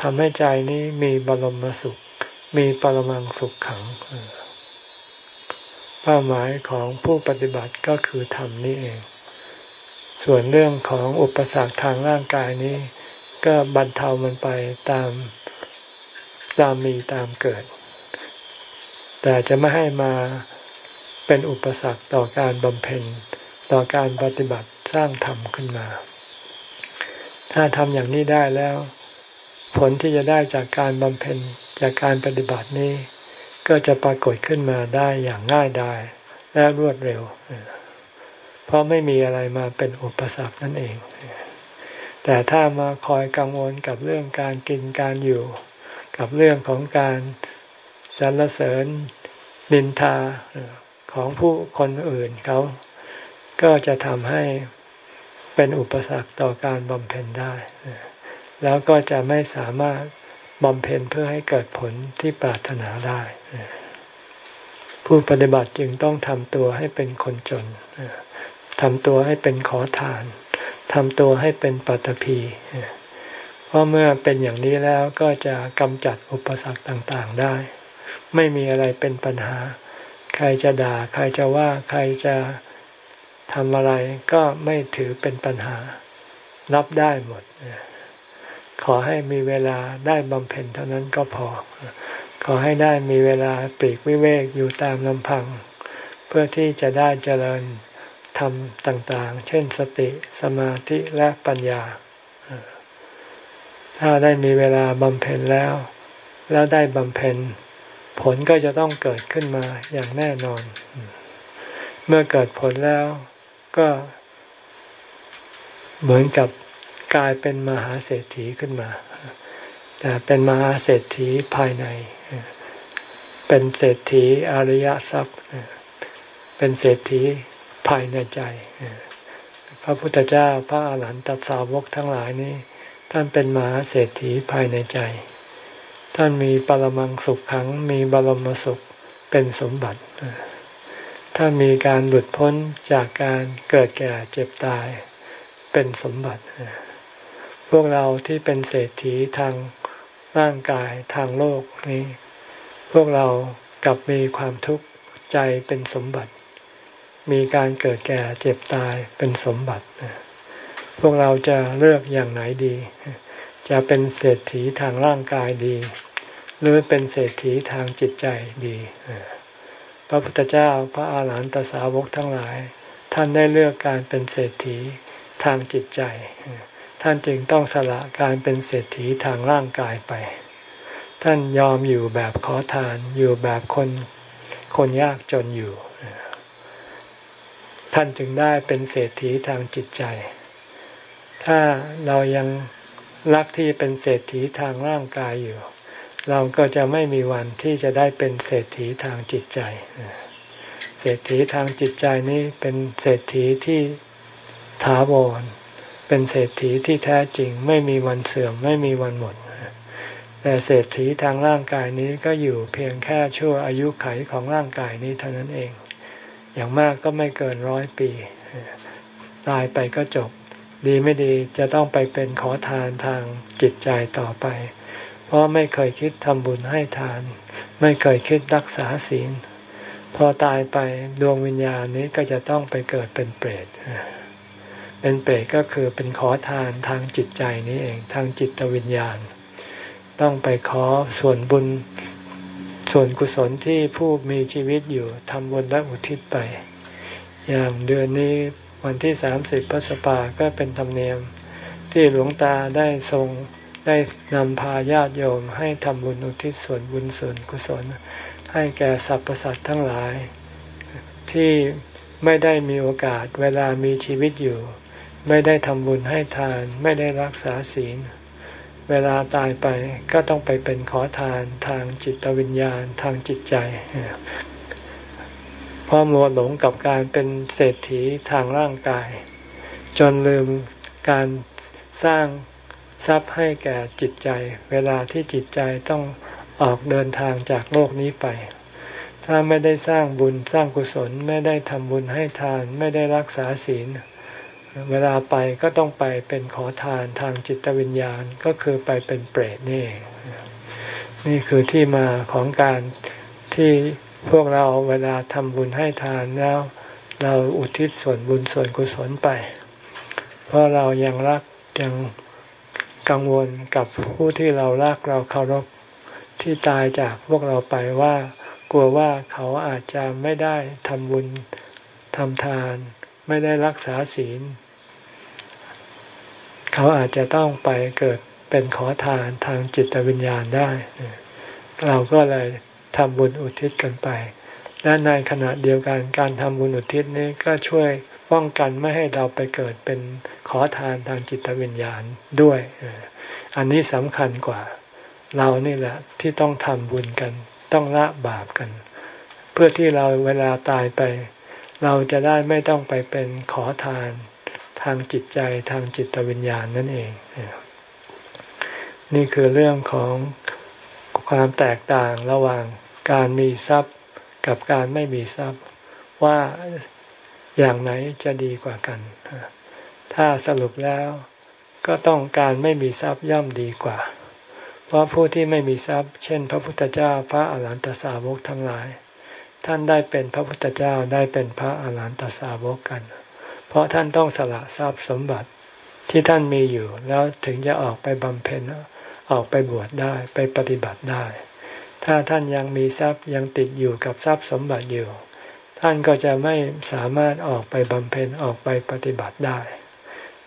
ทำให้ใจนี้มีบรมสุข มีปรมังสุขขังเป้าหมายของผู้ปฏิบัติก็คือธรรมนี้เอง ส่วนเรื่องของอุปสรรคทางร่างกายนี้ ก็บรรเทามันไปตามตามมีตามเกิด แต่จะไม่ให้มาเป็นอุปสรรคต่อการบำเพ็ญต่อการปฏิบัติสร้างธรรมขึ้นมา ถ้าทำอย่างนี้ได้แล้ว ผลที่จะได้จากการบำเพ็ญจากการปฏิบัตินี้ ก็จะปรากฏขึ้นมาได้อย่างง่ายดายและรวดเร็ว เพราะไม่มีอะไรมาเป็นอุปสรรคนั่นเอง แต่ถ้ามาคอยกังวลกับเรื่องการกินการอยู่ กับเรื่องของการสรรเสริญนินทาของผู้คนอื่นเขา ก็จะทำให้เป็นอุปสรรคต่อการบำเพ็ญได้ แล้วก็จะไม่สามารถบำเพ็ญเพื่อให้เกิดผลที่ปรารถนาได้ ผู้ปฏิบัติจึงต้องทำตัวให้เป็นคนจนทำตัวให้เป็นขอทานทำตัวให้เป็นปัตภีเพราะเมื่อเป็นอย่างนี้แล้วก็จะกำจัดอุปสรรคต่างๆได้ ไม่มีอะไรเป็นปัญหา ใครจะด่า ใครจะว่าใครจะทำอะไรก็ไม่ถือเป็นปัญหา รับได้หมด ขอให้มีเวลาได้บำเพ็ญเท่านั้นก็พอ ขอให้ได้มีเวลาปลีกวิเวกอยู่ตามลำพัง เพื่อที่จะได้เจริญธรรมต่างๆ เช่นสติสมาธิและปัญญา ถ้าได้มีเวลาบำเพ็ญแล้ว แล้วได้บำเพ็ญ ผลก็จะต้องเกิดขึ้นมาอย่างแน่นอน เมื่อเกิดผลแล้วก็เหมือนกับ กลายเป็นมหาเศรษฐีขึ้นมา แต่เป็นมหาเศรษฐีภายใน เป็นเศรษฐีอริยทรัพย์ เป็นเศรษฐีภายในใจ พระพุทธเจ้าพระอาหารหันตสาวกทั้งหลายนี้ ท่านเป็นมหาเศรษฐีภายในใจ ท่านมีปรมังสุขขังมีบรมสุขเป็นสมบัติถ้ามีการหลุดพ้นจากการเกิดแก่เจ็บตายเป็นสมบัติ พวกเราที่เป็นเศรษฐีทางร่างกายทางโลกนี้ พวกเรากลับมีความทุกข์ใจเป็นสมบัติ มีการเกิดแก่เจ็บตายเป็นสมบัติ พวกเราจะเลือกอย่างไหนดี จะเป็นเศรษฐีทางร่างกายดี หรือเป็นเศรษฐีทางจิตใจดีพระพุทธเจ้าพระอาหารหันตสาวกทั้งหลาย ท่านได้เลือกการเป็นเศรษฐีทางจิตใจ ท่านจึงต้องสละการเป็นเศรษฐีทางร่างกายไป ท่านยอมอยู่แบบขอทานอยู่แบบคนคนยากจนอยู่ ท่านจึงได้เป็นเศรษฐีทางจิตใจ ถ้าเรายังรักที่เป็นเศรษฐีทางร่างกายอยู่ เราก็จะไม่มีวันที่จะได้เป็นเศรษฐีทางจิตใจ เศรษฐีทางจิตใจนี้เป็นเศรษฐีที่ถาวร เป็นเศรษฐีที่แท้จริงไม่มีวันเสื่อมไม่มีวันหมด แต่เศรษฐีทางร่างกายนี้ก็อยู่เพียงแค่ชั่วอายุไขของร่างกายนี้เท่านั้นเอง อย่างมากก็ไม่เกินร้อยปี ตายไปก็จบ ดีไม่ดีจะต้องไปเป็นขอทานทางจิตใจต่อไป เพราะไม่เคยคิดทำบุญให้ทาน ไม่เคยคิดรักษาศีลพอตายไปดวงวิญญาณนี้ก็จะต้องไปเกิดเป็นเปรต เป็นเปรตก็คือเป็นขอทานทางจิตใจนี้เองทางจิตวิญญาณ ต้องไปขอส่วนบุญส่วนกุศลที่ผู้มีชีวิตอยู่ทำบุญและอุทิศไป อย่างเดือนนี้วันที่สามสิบพฤษภาก็เป็นธรรมเนียมที่หลวงตาได้ทรงได้นำพาญาติโยมให้ทำบุญอุทิศส่วนบุญส่วนกุศล ให้แก่สรรพสัตว์ทั้งหลาย ที่ไม่ได้มีโอกาสเวลามีชีวิตอยู่ ไม่ได้ทำบุญให้ทาน ไม่ได้รักษาศีล เวลาตายไปก็ต้องไปเป็นขอทานทางจิตวิญญาณทางจิตใจเพราะมัวหลงกับการเป็นเศรษฐีทางร่างกาย จนลืมการสร้างทรัพย์ให้แก่จิตใจ เวลาที่จิตใจต้องออกเดินทางจากโลกนี้ไป ถ้าไม่ได้สร้างบุญสร้างกุศลไม่ได้ทำบุญให้ทาน ไม่ได้รักษาศีล เวลาไปก็ต้องไปเป็นขอทานทางจิตวิญญาณก็คือไปเป็นเปรตนี่นี่คือที่มาของการที่พวกเราเวลาทำบุญให้ทานแล้ว เราอุทิศส่วนบุญส่วนกุศลไป เพราะเรายังรักยังกังวลกับผู้ที่เรารักเราเคารพที่ตายจากพวกเราไปว่า กลัวว่าเขาอาจจะไม่ได้ทำบุญทำทาน ไม่ได้รักษาศีล เขาอาจจะต้องไปเกิดเป็นขอทานทางจิตวิญญาณได้ เราก็เลยทำบุญอุทิศกันไป และในขณะเดียวกันการทำบุญอุทิศนี้ก็ช่วยป้องกันไม่ให้เราไปเกิดเป็นขอทานทางจิตวิญญาณด้วย อันนี้สำคัญกว่า เรานี่แหละที่ต้องทำบุญกัน ต้องละบาปกัน เพื่อที่เราเวลาตายไป เราจะได้ไม่ต้องไปเป็นขอทาน ทางจิตใจทางจิตวิญญาณนั่นเอง นี่คือเรื่องของความแตกต่างระหว่างการมีทรัพย์กับการไม่มีทรัพย์ ว่าอย่างไหนจะดีกว่ากัน ถ้าสรุปแล้วก็ต้องการไม่มีทรัพย์ย่อมดีกว่า เพราะผู้ที่ไม่มีทรัพย์ เช่น พระพุทธเจ้าพระอาหารหันตสาวกทั้งหลาย ท่านได้เป็นพระพุทธเจ้าได้เป็นพระอาหารหันตสาวกกัน เพราะท่านต้องสละทรัพย์สมบัติที่ท่านมีอยู่ แล้วถึงจะออกไปบำเพ็ญออกไปบวชได้ไปปฏิบัติได้ ถ้าท่านยังมีทรัพย์ยังติดอยู่กับทรัพย์สมบัติอยู่ ท่านก็จะไม่สามารถออกไปบำเพ็ญออกไปปฏิบัติได้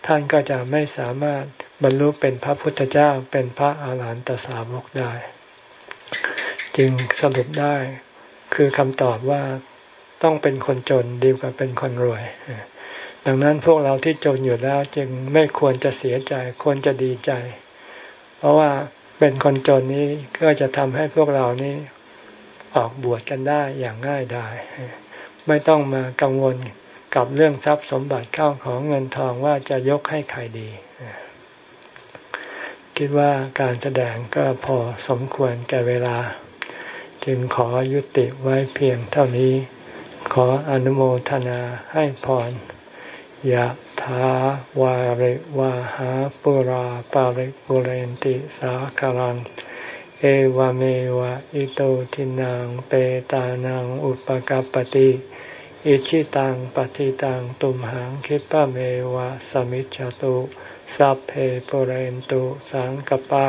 ท่านก็จะไม่สามารถบรรลุเป็นพระพุทธเจ้าเป็นพระอาหารหันตสาวกได้ จึงสรุปได้คือคำตอบว่าต้องเป็นคนจนดีกว่าเป็นคนรวย ดังนั้นพวกเราที่จนอยู่แล้วจึงไม่ควรจะเสียใจ ควรจะดีใจ เพราะว่าเป็นคนจนนี้ก็จะทำให้พวกเรานี้ออกบวชกันได้อย่างง่ายดายไม่ต้องมากังวลกับเรื่องทรัพย์สมบัติเข้าของเงินทองว่าจะยกให้ใครดี คิดว่าการแสดงก็พอสมควรแก่เวลา จึงขอยุติไว้เพียงเท่านี้ ขออนุโมทนาให้พร ยะถาวาริวาหาปุราปาริปุเรนติสาคารัง เอวเมวะอิโตทินังเปตานังอุปกัปติอิชิตังปฏิตังตุมหังคิปะเมวะสมิจจตุสัพเพปุเรนตุสังกปา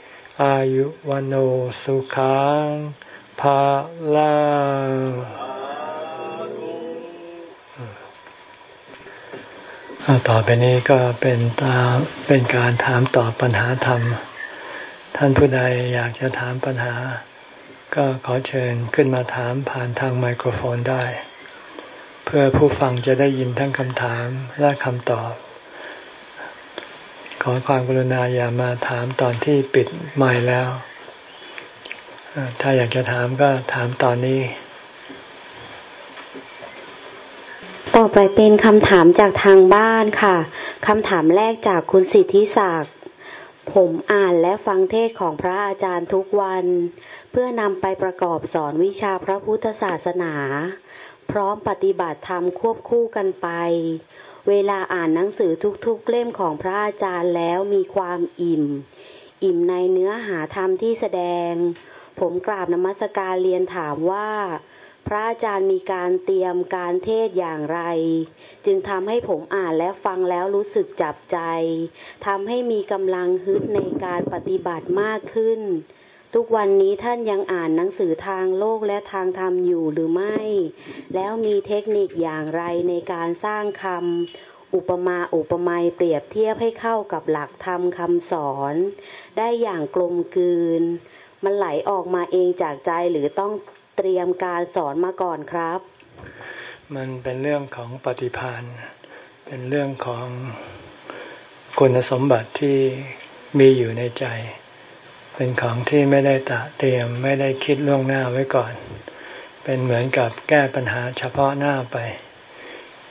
อายุวันโอสุขังภาลังต่อไปนี้ก็เป็นตาเป็นการถามตอบปัญหาธรรม ท่านผู้ใดอยากจะถามปัญหา ก็ขอเชิญขึ้นมาถามผ่านทางไมโครโฟนได้ เพื่อผู้ฟังจะได้ยินทั้งคำถามและคำตอบ ขอความกรุณาอย่ามาถามตอนที่ปิดไมค์แล้ว ถ้าอยากจะถามก็ถามตอนนี้
ต่อไปเป็นคำถามจากทางบ้านค่ะคำถามแรกจากคุณสิทธิศักดิ์ผมอ่านและฟังเทศของพระอาจารย์ทุกวัน เพื่อนำไปประกอบสอนวิชาพระพุทธศาสนา พร้อมปฏิบัติธรรมควบคู่กันไป เวลาอ่านหนังสือทุกๆเล่มของพระอาจารย์แล้วมีความอิ่ม อิ่มในเนื้อหาธรรมที่แสดง ผมกราบนมัสการเรียนถามว่า พระอาจารย์มีการเตรียมการเทศอย่างไร จึงทำให้ผมอ่านและฟังแล้วรู้สึกจับใจทำให้มีกำลังฮึดในการปฏิบัติมากขึ้น ทุกวันนี้ท่านยังอ่านหนังสือทางโลกและทางธรรมอยู่หรือไม่ แล้วมีเทคนิคอย่างไรในการสร้างคำอุปมาอุปไมยเปรียบเทียบให้เข้ากับหลักธรรมคำสอน ได้อย่างกลมกลืน มันไหลออกมาเองจากใจหรือต้องเตรียมการสอนมาก่อนครับ
มันเป็นเรื่องของปฏิพานเป็นเรื่องของคุณสมบัติที่มีอยู่ในใจ เป็นของที่ไม่ได้ตะเตรียมไม่ได้คิดล่วงหน้าไว้ก่อน เป็นเหมือนกับแก้ปัญหาเฉพาะหน้าไป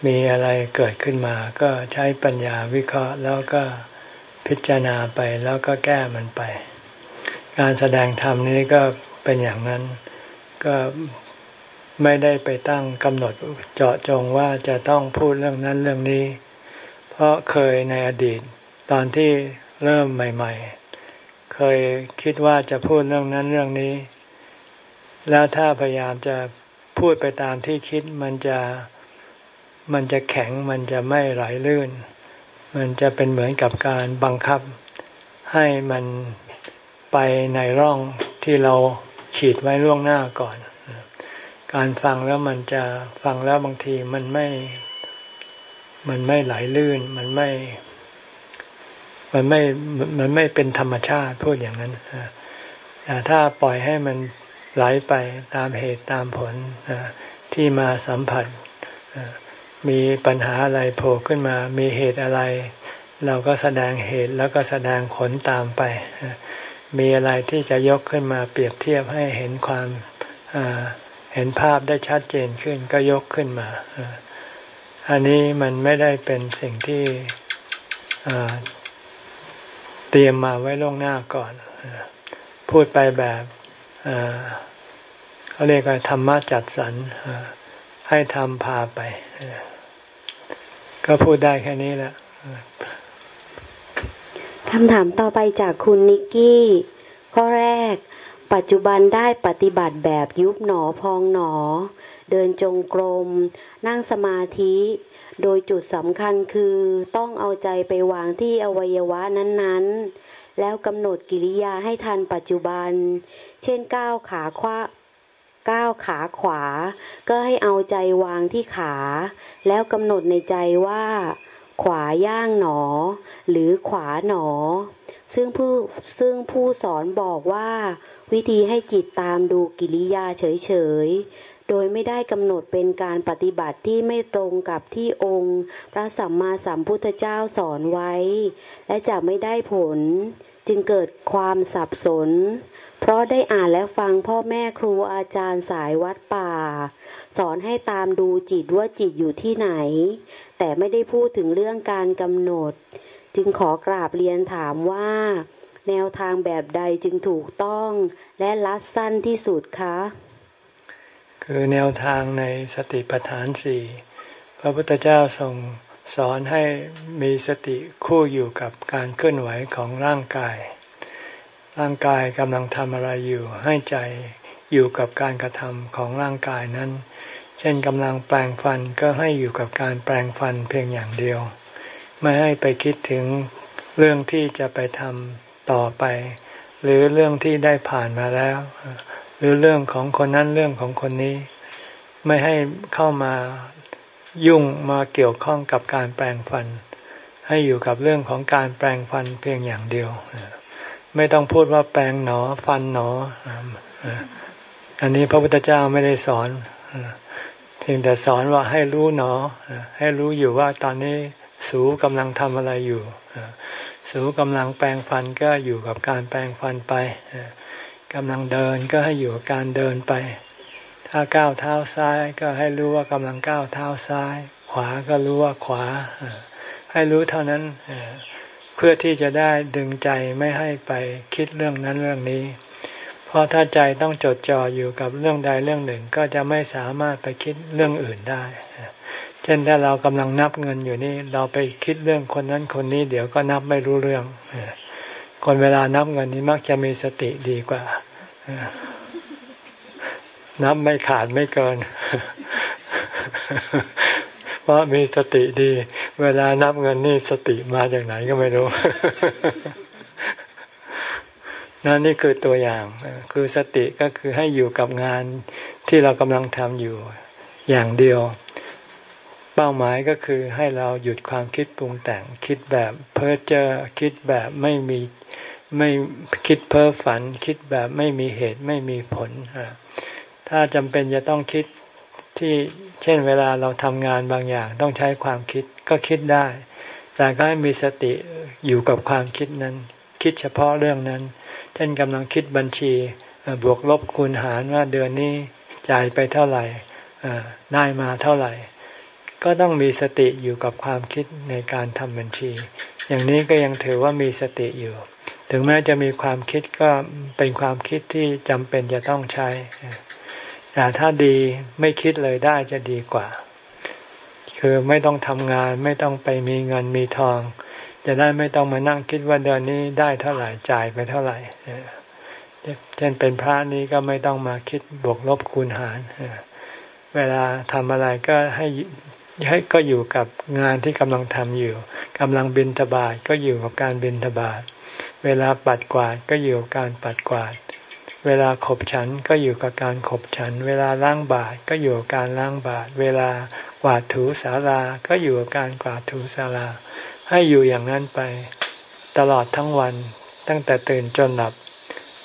มีอะไรเกิดขึ้นมาก็ใช้ปัญญาวิเคราะห์ แล้วก็พิจารณาไปแล้วก็แก้มันไป การแสดงธรรมนี้ก็เป็นอย่างนั้นก็ไม่ได้ไปตั้งกำหนดเจาะจงว่าจะต้องพูดเรื่องนั้นเรื่องนี้ เพราะเคยในอดีต ตอนที่เริ่มใหม่ๆ เคยคิดว่าจะพูดเรื่องนั้นเรื่องนี้ แล้วถ้าพยายามจะพูดไปตามที่คิดมันจะมันจะแข็งมันจะไม่ไหลลื่น มันจะเป็นเหมือนกับการบังคับ ให้มันไปในร่องที่เราขีดไว้ล่วงหน้าก่อน การฟังแล้วมันจะฟังแล้วบางทีมันไม่ มันไม่ไหลลื่น มันไม่ มันไม่มันไม่เป็นธรรมชาติพูดอย่างนั้นแต่ถ้าปล่อยให้มันไหลไปตามเหตุตามผลที่มาสัมผัสมีปัญหาอะไรโผล่ขึ้นมา มีเหตุอะไร เราก็แสดงเหตุแล้วก็แสดงผลตามไป มีอะไรที่จะยกขึ้นมาเปรียบเทียบให้เห็นความเห็นภาพได้ชัดเจนขึ้นก็ยกขึ้นมา อันนี้มันไม่ได้เป็นสิ่งที่ เตรียมมาไว้ล่วงหน้าก่อน พูดไปแบบเขาเรียกว่าธรรมะจัดสรรให้ทำพาไป ก็พูดได้แค่นี้แหละ
คำถามต่อไปจากคุณนิกกี้ ข้อแรก ปัจจุบันได้ปฏิบัติแบบยุบหนอพองหนอ เดินจงกรม นั่งสมาธิ โดยจุดสำคัญคือต้องเอาใจไปวางที่อวัยวะนั้นๆ แล้วกำหนดกิริยาให้ทันปัจจุบัน เช่นก้าวขาขวาก้าวขาขวา ก็ให้เอาใจวางที่ขา แล้วกำหนดในใจว่า ขวาย่างหนอ หรือขวาหนอ ซึ่งผู้ซึ่งผู้สอนบอกว่า วิธีให้จิตตามดูกิริยาเฉยๆ โดยไม่ได้กำหนดเป็นการปฏิบัติที่ไม่ตรงกับที่องค์ พระสัมมาสัมพุทธเจ้าสอนไว้ และจะไม่ได้ผล จึงเกิดความสับสน เพราะได้อ่านและฟังพ่อแม่ครูอาจารย์สายวัดป่า สอนให้ตามดูจิตว่าจิตอยู่ที่ไหน แต่ไม่ได้พูดถึงเรื่องการกำหนด จึงขอกราบเรียนถามว่าแนวทางแบบใดจึงถูกต้องและลัดสั้นที่สุดคะ
คือแนวทางในสติปัฏฐานสี่พระพุทธเจ้าทรงสอนให้มีสติคู่อยู่กับการเคลื่อนไหวของร่างกาย ร่างกายกำลังทำอะไรอยู่ให้ใจอยู่กับการกระทำของร่างกายนั้น เช่นกำลังแปลงฟันก็ให้อยู่กับการแปลงฟันเพียงอย่างเดียว ไม่ให้ไปคิดถึงเรื่องที่จะไปทำต่อไป หรือเรื่องที่ได้ผ่านมาแล้ว หรือเรื่องของคนนั้นเรื่องของคนนี้ ไม่ให้เข้ามายุ่งมาเกี่ยวข้องกับการแปลงฟัน ให้อยู่กับเรื่องของการแปลงฟันเพียงอย่างเดียว ไม่ต้องพูดว่าแปลงหนอฟันหนอ อันนี้พระพุทธเจ้าไม่ได้สอนเพียงแต่สอนว่าให้รู้หนอ ให้รู้อยู่ว่าตอนนี้สูกำลังทำอะไรอยู่ สูกำลังแปลงฟันก็อยู่กับการแปลงฟันไป กำลังเดินก็ให้อยู่กับการเดินไป ถ้าก้าวเท้าซ้ายก็ให้รู้ว่ากำลังก้าวเท้าซ้าย ขวาก็รู้ว่าขวา ให้รู้เท่านั้นเพื่อที่จะได้ดึงใจไม่ให้ไปคิดเรื่องนั้นเรื่องนี้ เพราะถ้าใจต้องจดจ่ออยู่กับเรื่องใดเรื่องหนึ่ง ก็จะไม่สามารถไปคิดเรื่องอื่นได้ เช่นถ้าเรากำลังนับเงินอยู่นี่ เราไปคิดเรื่องคนนั้นคนนี้ เดี๋ยวก็นับไม่รู้เรื่อง คนเวลานับเงินนี้มักจะมีสติดีกว่า นับไม่ขาดไม่เกิน เพราะมีสติดี เวลานับเงินนี่สติมาจากไหนก็ไม่รู้นั่นนี่คือตัวอย่างคือสติก็คือให้อยู่กับงานที่เรากำลังทำอยู่อย่างเดียว เป้าหมายก็คือให้เราหยุดความคิดปรุงแต่ง คิดแบบเพ้อเจ้อคิดแบบไม่มี ไม่คิดเพ้อฝัน คิดแบบไม่มีเหตุไม่มีผล ถ้าจำเป็นจะต้องคิดที่เช่นเวลาเราทำงานบางอย่างต้องใช้ความคิดก็คิดได้ แต่ก็ให้มีสติอยู่กับความคิดนั้น คิดเฉพาะเรื่องนั้น เช่นกำลังคิดบัญชีบวกลบคูณหารว่าเดือนนี้จ่ายไปเท่าไหร่ได้มาเท่าไหร่ ก็ต้องมีสติอยู่กับความคิดในการทำบัญชี อย่างนี้ก็ยังถือว่ามีสติอยู่ ถึงแม้จะมีความคิดก็เป็นความคิดที่จำเป็นจะต้องใช้แต่ถ้าดีไม่คิดเลยได้จะดีกว่า คือไม่ต้องทำงานไม่ต้องไปมีเงินมีทอง จะได้ไม่ต้องมานั่งคิดว่าเดือนนี้ได้เท่าไหร่จ่ายไปเท่าไหร่เช่นเป็นพระนี้ก็ไม่ต้องมาคิดบวกลบคูณหาร เวลาทำอะไรก็ให้ให้ก็อยู่กับงานที่กำลังทำอยู่กำลังบินทบาทก็อยู่กับการบินทบาท เวลาปัดกวาดก็อยู่กับการปัดกวาด เวลาขบฉันก็อยู่กับการขบฉัน เวลาล้างบาตรก็อยู่กับการล้างบาตรเวลากวาดถูศาลาก็อยู่กับการกวาดถูศาลา ให้อยู่อย่างนั้นไปตลอดทั้งวันตั้งแต่ตื่นจนหลับ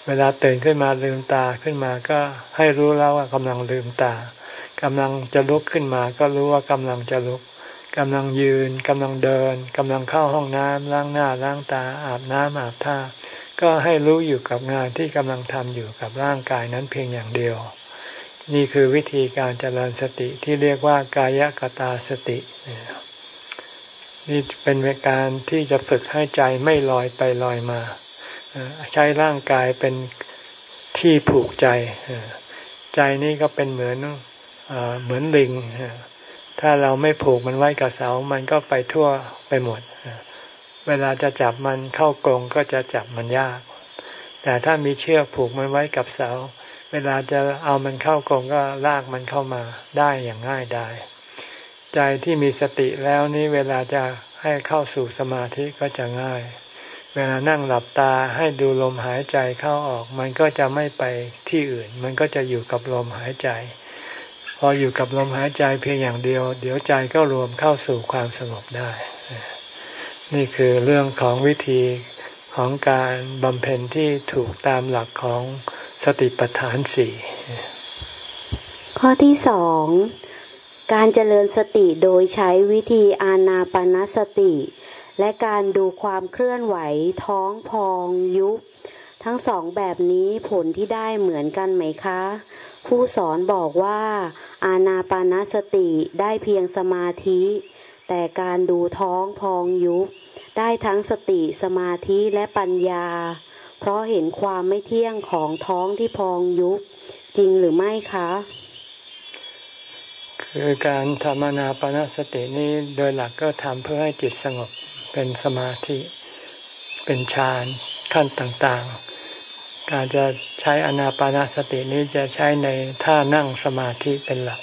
เวลาตื่นขึ้นมาลืมตาขึ้นมาก็ให้รู้แล้วว่ากำลังลืมตากำลังจะลุกขึ้นมาก็รู้ว่ากำลังจะลุก กำลังยืนกำลังเดินกำลังเข้าห้องน้ำล้างหน้าล้างตาอาบน้ำอาบท่าก็ให้รู้อยู่กับงานที่กำลังทำอยู่กับร่างกายนั้นเพียงอย่างเดียว นี่คือวิธีการเจริญสติที่เรียกว่ากายกตาสติ นี่เป็นการที่จะฝึกให้ใจไม่ลอยไปลอยมาใช้ร่างกายเป็นที่ผูกใจ ใจนี่ก็เป็นเหมือนเหมือนลิง ถ้าเราไม่ผูกมันไว้กับเสา มันก็ไปทั่วไปหมด เวลาจะจับมันเข้ากรงก็จะจับมันยาก แต่ถ้ามีเชือกผูกมันไว้กับเสา เวลาจะเอามันเข้ากรงก็ลากมันเข้ามาได้อย่างง่ายได้ใจที่มีสติแล้วนี้เวลาจะให้เข้าสู่สมาธิก็จะง่าย เวลานั่งหลับตาให้ดูลมหายใจเข้าออก มันก็จะไม่ไปที่อื่น มันก็จะอยู่กับลมหายใจ พออยู่กับลมหายใจเพียงอย่างเดียว เดี๋ยวใจก็รวมเข้าสู่ความสงบได้ นี่คือเรื่องของวิธีของการบำเพ็ญที่ถูกตามหลักของสติปัฏฐานสี่
ข้อที่สองการเจริญสติโดยใช้วิธีอานาปนสติ และการดูความเคลื่อนไหวท้องพองยุบ ทั้งสองแบบนี้ผลที่ได้เหมือนกันไหมคะ ผู้สอนบอกว่า อาณาปานสติได้เพียงสมาธิ แต่การดูท้องพองยุบได้ทั้งสติสมาธิและปัญญา เพราะเห็นความไม่เที่ยงของท้องที่พองยุบจริงหรือไม่คะ
คือการทำอานาปานสตินี้โดยหลักก็ทำเพื่อให้จิตสงบเป็นสมาธิ เป็นฌานขั้นต่างๆ การจะใช้อนาปานาสตินี้จะใช้ในท่านั่งสมาธิเป็นหลัก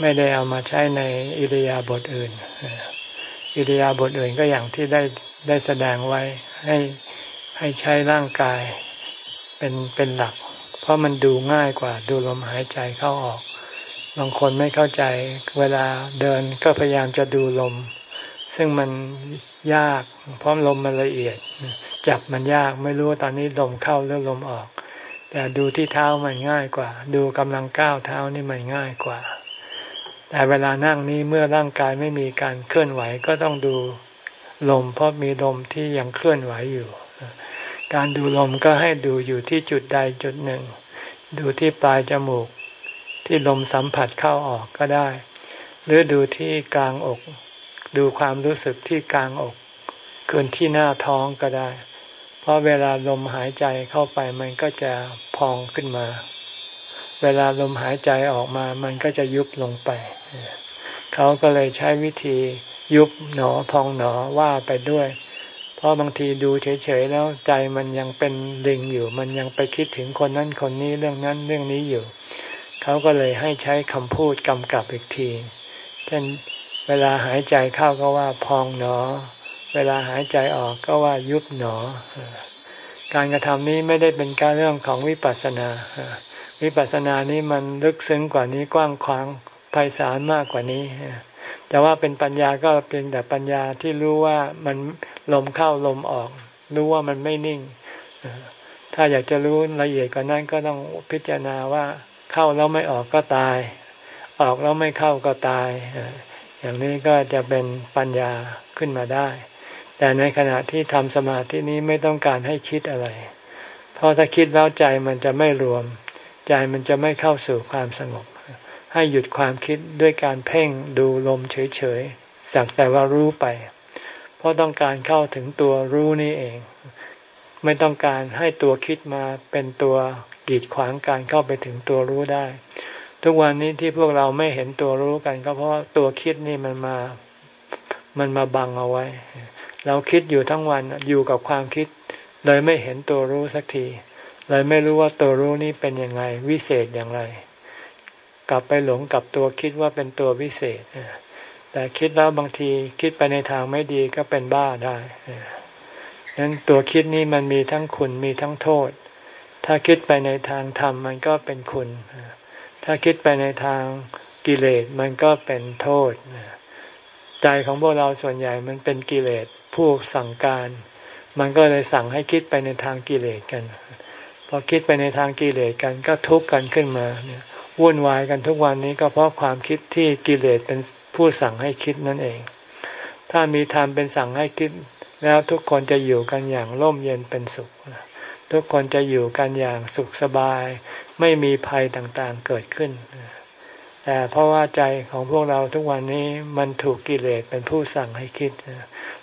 ไม่ได้เอามาใช้ในอิริยาบถอื่น อิริยาบถอื่นก็อย่างที่ได้ได้แสดงไว้ให้ให้ใช้ร่างกายเป็นเป็นหลัก เพราะมันดูง่ายกว่าดูลมหายใจเข้าออก บางคนไม่เข้าใจเวลาเดินก็พยายามจะดูลม ซึ่งมันยากเพราะลมมันละเอียด จับมันยากไม่รู้ว่าตอนนี้ลมเข้าหรือลมออก แต่ดูที่เท้ามันง่ายกว่า ดูกำลังก้าวเท้านี่มันง่ายกว่า แต่เวลานั่งนี้เมื่อร่างกายไม่มีการเคลื่อนไหวก็ต้องดูลม เพราะมีลมที่ยังเคลื่อนไหวอยู่ การดูลมก็ให้ดูอยู่ที่จุดใดจุดหนึ่ง ดูที่ปลายจมูก ที่ลมสัมผัสเข้าออกก็ได้ หรือดูที่กลางอก ดูความรู้สึกที่กลางอกเกินที่หน้าท้องก็ได้ เพราะเวลาลมหายใจเข้าไปมันก็จะพองขึ้นมา เวลาลมหายใจออกมามันก็จะยุบลงไป เขาก็เลยใช้วิธียุบหนอพองหนอว่าไปด้วย เพราะบางทีดูเฉยๆแล้วใจมันยังเป็นลิงอยู่ มันยังไปคิดถึงคนนั้นคนนี้เรื่องนั้นเรื่องนี้อยู่ เขาก็เลยให้ใช้คำพูดกำกับอีกที เช่นเวลาหายใจเข้าก็ว่าพองหนอ เวลาหายใจออกก็ว่ายุบหนอ การกระทำนี้ไม่ได้เป็นการเรื่องของวิปัสสนา วิปัสสนานี้มันลึกซึ้งกว่านี้กว้างขวางไพศาลมากกว่านี้แต่ว่าเป็นปัญญาก็เพียงแต่ปัญญาที่รู้ว่ามันลมเข้าลมออก รู้ว่ามันไม่นิ่ง ถ้าอยากจะรู้ละเอียดกว่านั้นก็ต้องพิจารณาว่าเข้าแล้วไม่ออกก็ตาย ออกแล้วไม่เข้าก็ตาย อย่างนี้ก็จะเป็นปัญญาขึ้นมาได้ แต่ในขณะที่ทำสมาธินี้ไม่ต้องการให้คิดอะไร เพราะถ้าคิดแล้วใจมันจะไม่รวม ใจมันจะไม่เข้าสู่ความสงบ ให้หยุดความคิดด้วยการเพ่งดูลมเฉยๆ สักแต่ว่ารู้ไป เพราะต้องการเข้าถึงตัวรู้นี่เอง ไม่ต้องการให้ตัวคิดมาเป็นตัวกีดขวางการเข้าไปถึงตัวรู้ได้ ทุกวันนี้ที่พวกเราไม่เห็นตัวรู้กัน ก็เพราะตัวคิดนี่มันมา มันมาบังเอาไว้ เราคิดอยู่ทั้งวันอยู่กับความคิด เลยไม่เห็นตัวรู้สักที เลยไม่รู้ว่าตัวรู้นี่เป็นยังไง วิเศษอย่างไร กลับไปหลงกับตัวคิดว่าเป็นตัววิเศษแต่คิดแล้วบางทีคิดไปในทางไม่ดีก็เป็นบ้าได้ฉะนั้นตัวคิดนี้มันมีทั้งคุณมีทั้งโทษ ถ้าคิดไปในทางธรรมมันก็เป็นคุณ ถ้าคิดไปในทางกิเลสมันก็เป็นโทษ ใจของพวกเราส่วนใหญ่มันเป็นกิเลส ผู้สั่งการ มันก็เลยสั่งให้คิดไปในทางกิเลสกัน พอคิดไปในทางกิเลสกันก็ทุกข์กันขึ้นมาเนี่ยวุ่นวายกันทุกวันนี้ก็เพราะความคิดที่กิเลสเป็นผู้สั่งให้คิดนั่นเอง ถ้ามีธรรมเป็นสั่งให้คิด แล้วทุกคนจะอยู่กันอย่างร่มเย็นเป็นสุข ทุกคนจะอยู่กันอย่างสุขสบาย ไม่มีภัยต่างๆเกิดขึ้น แต่เพราะว่าใจของพวกเราทุกวันนี้มันถูกกิเลสเป็นผู้สั่งให้คิด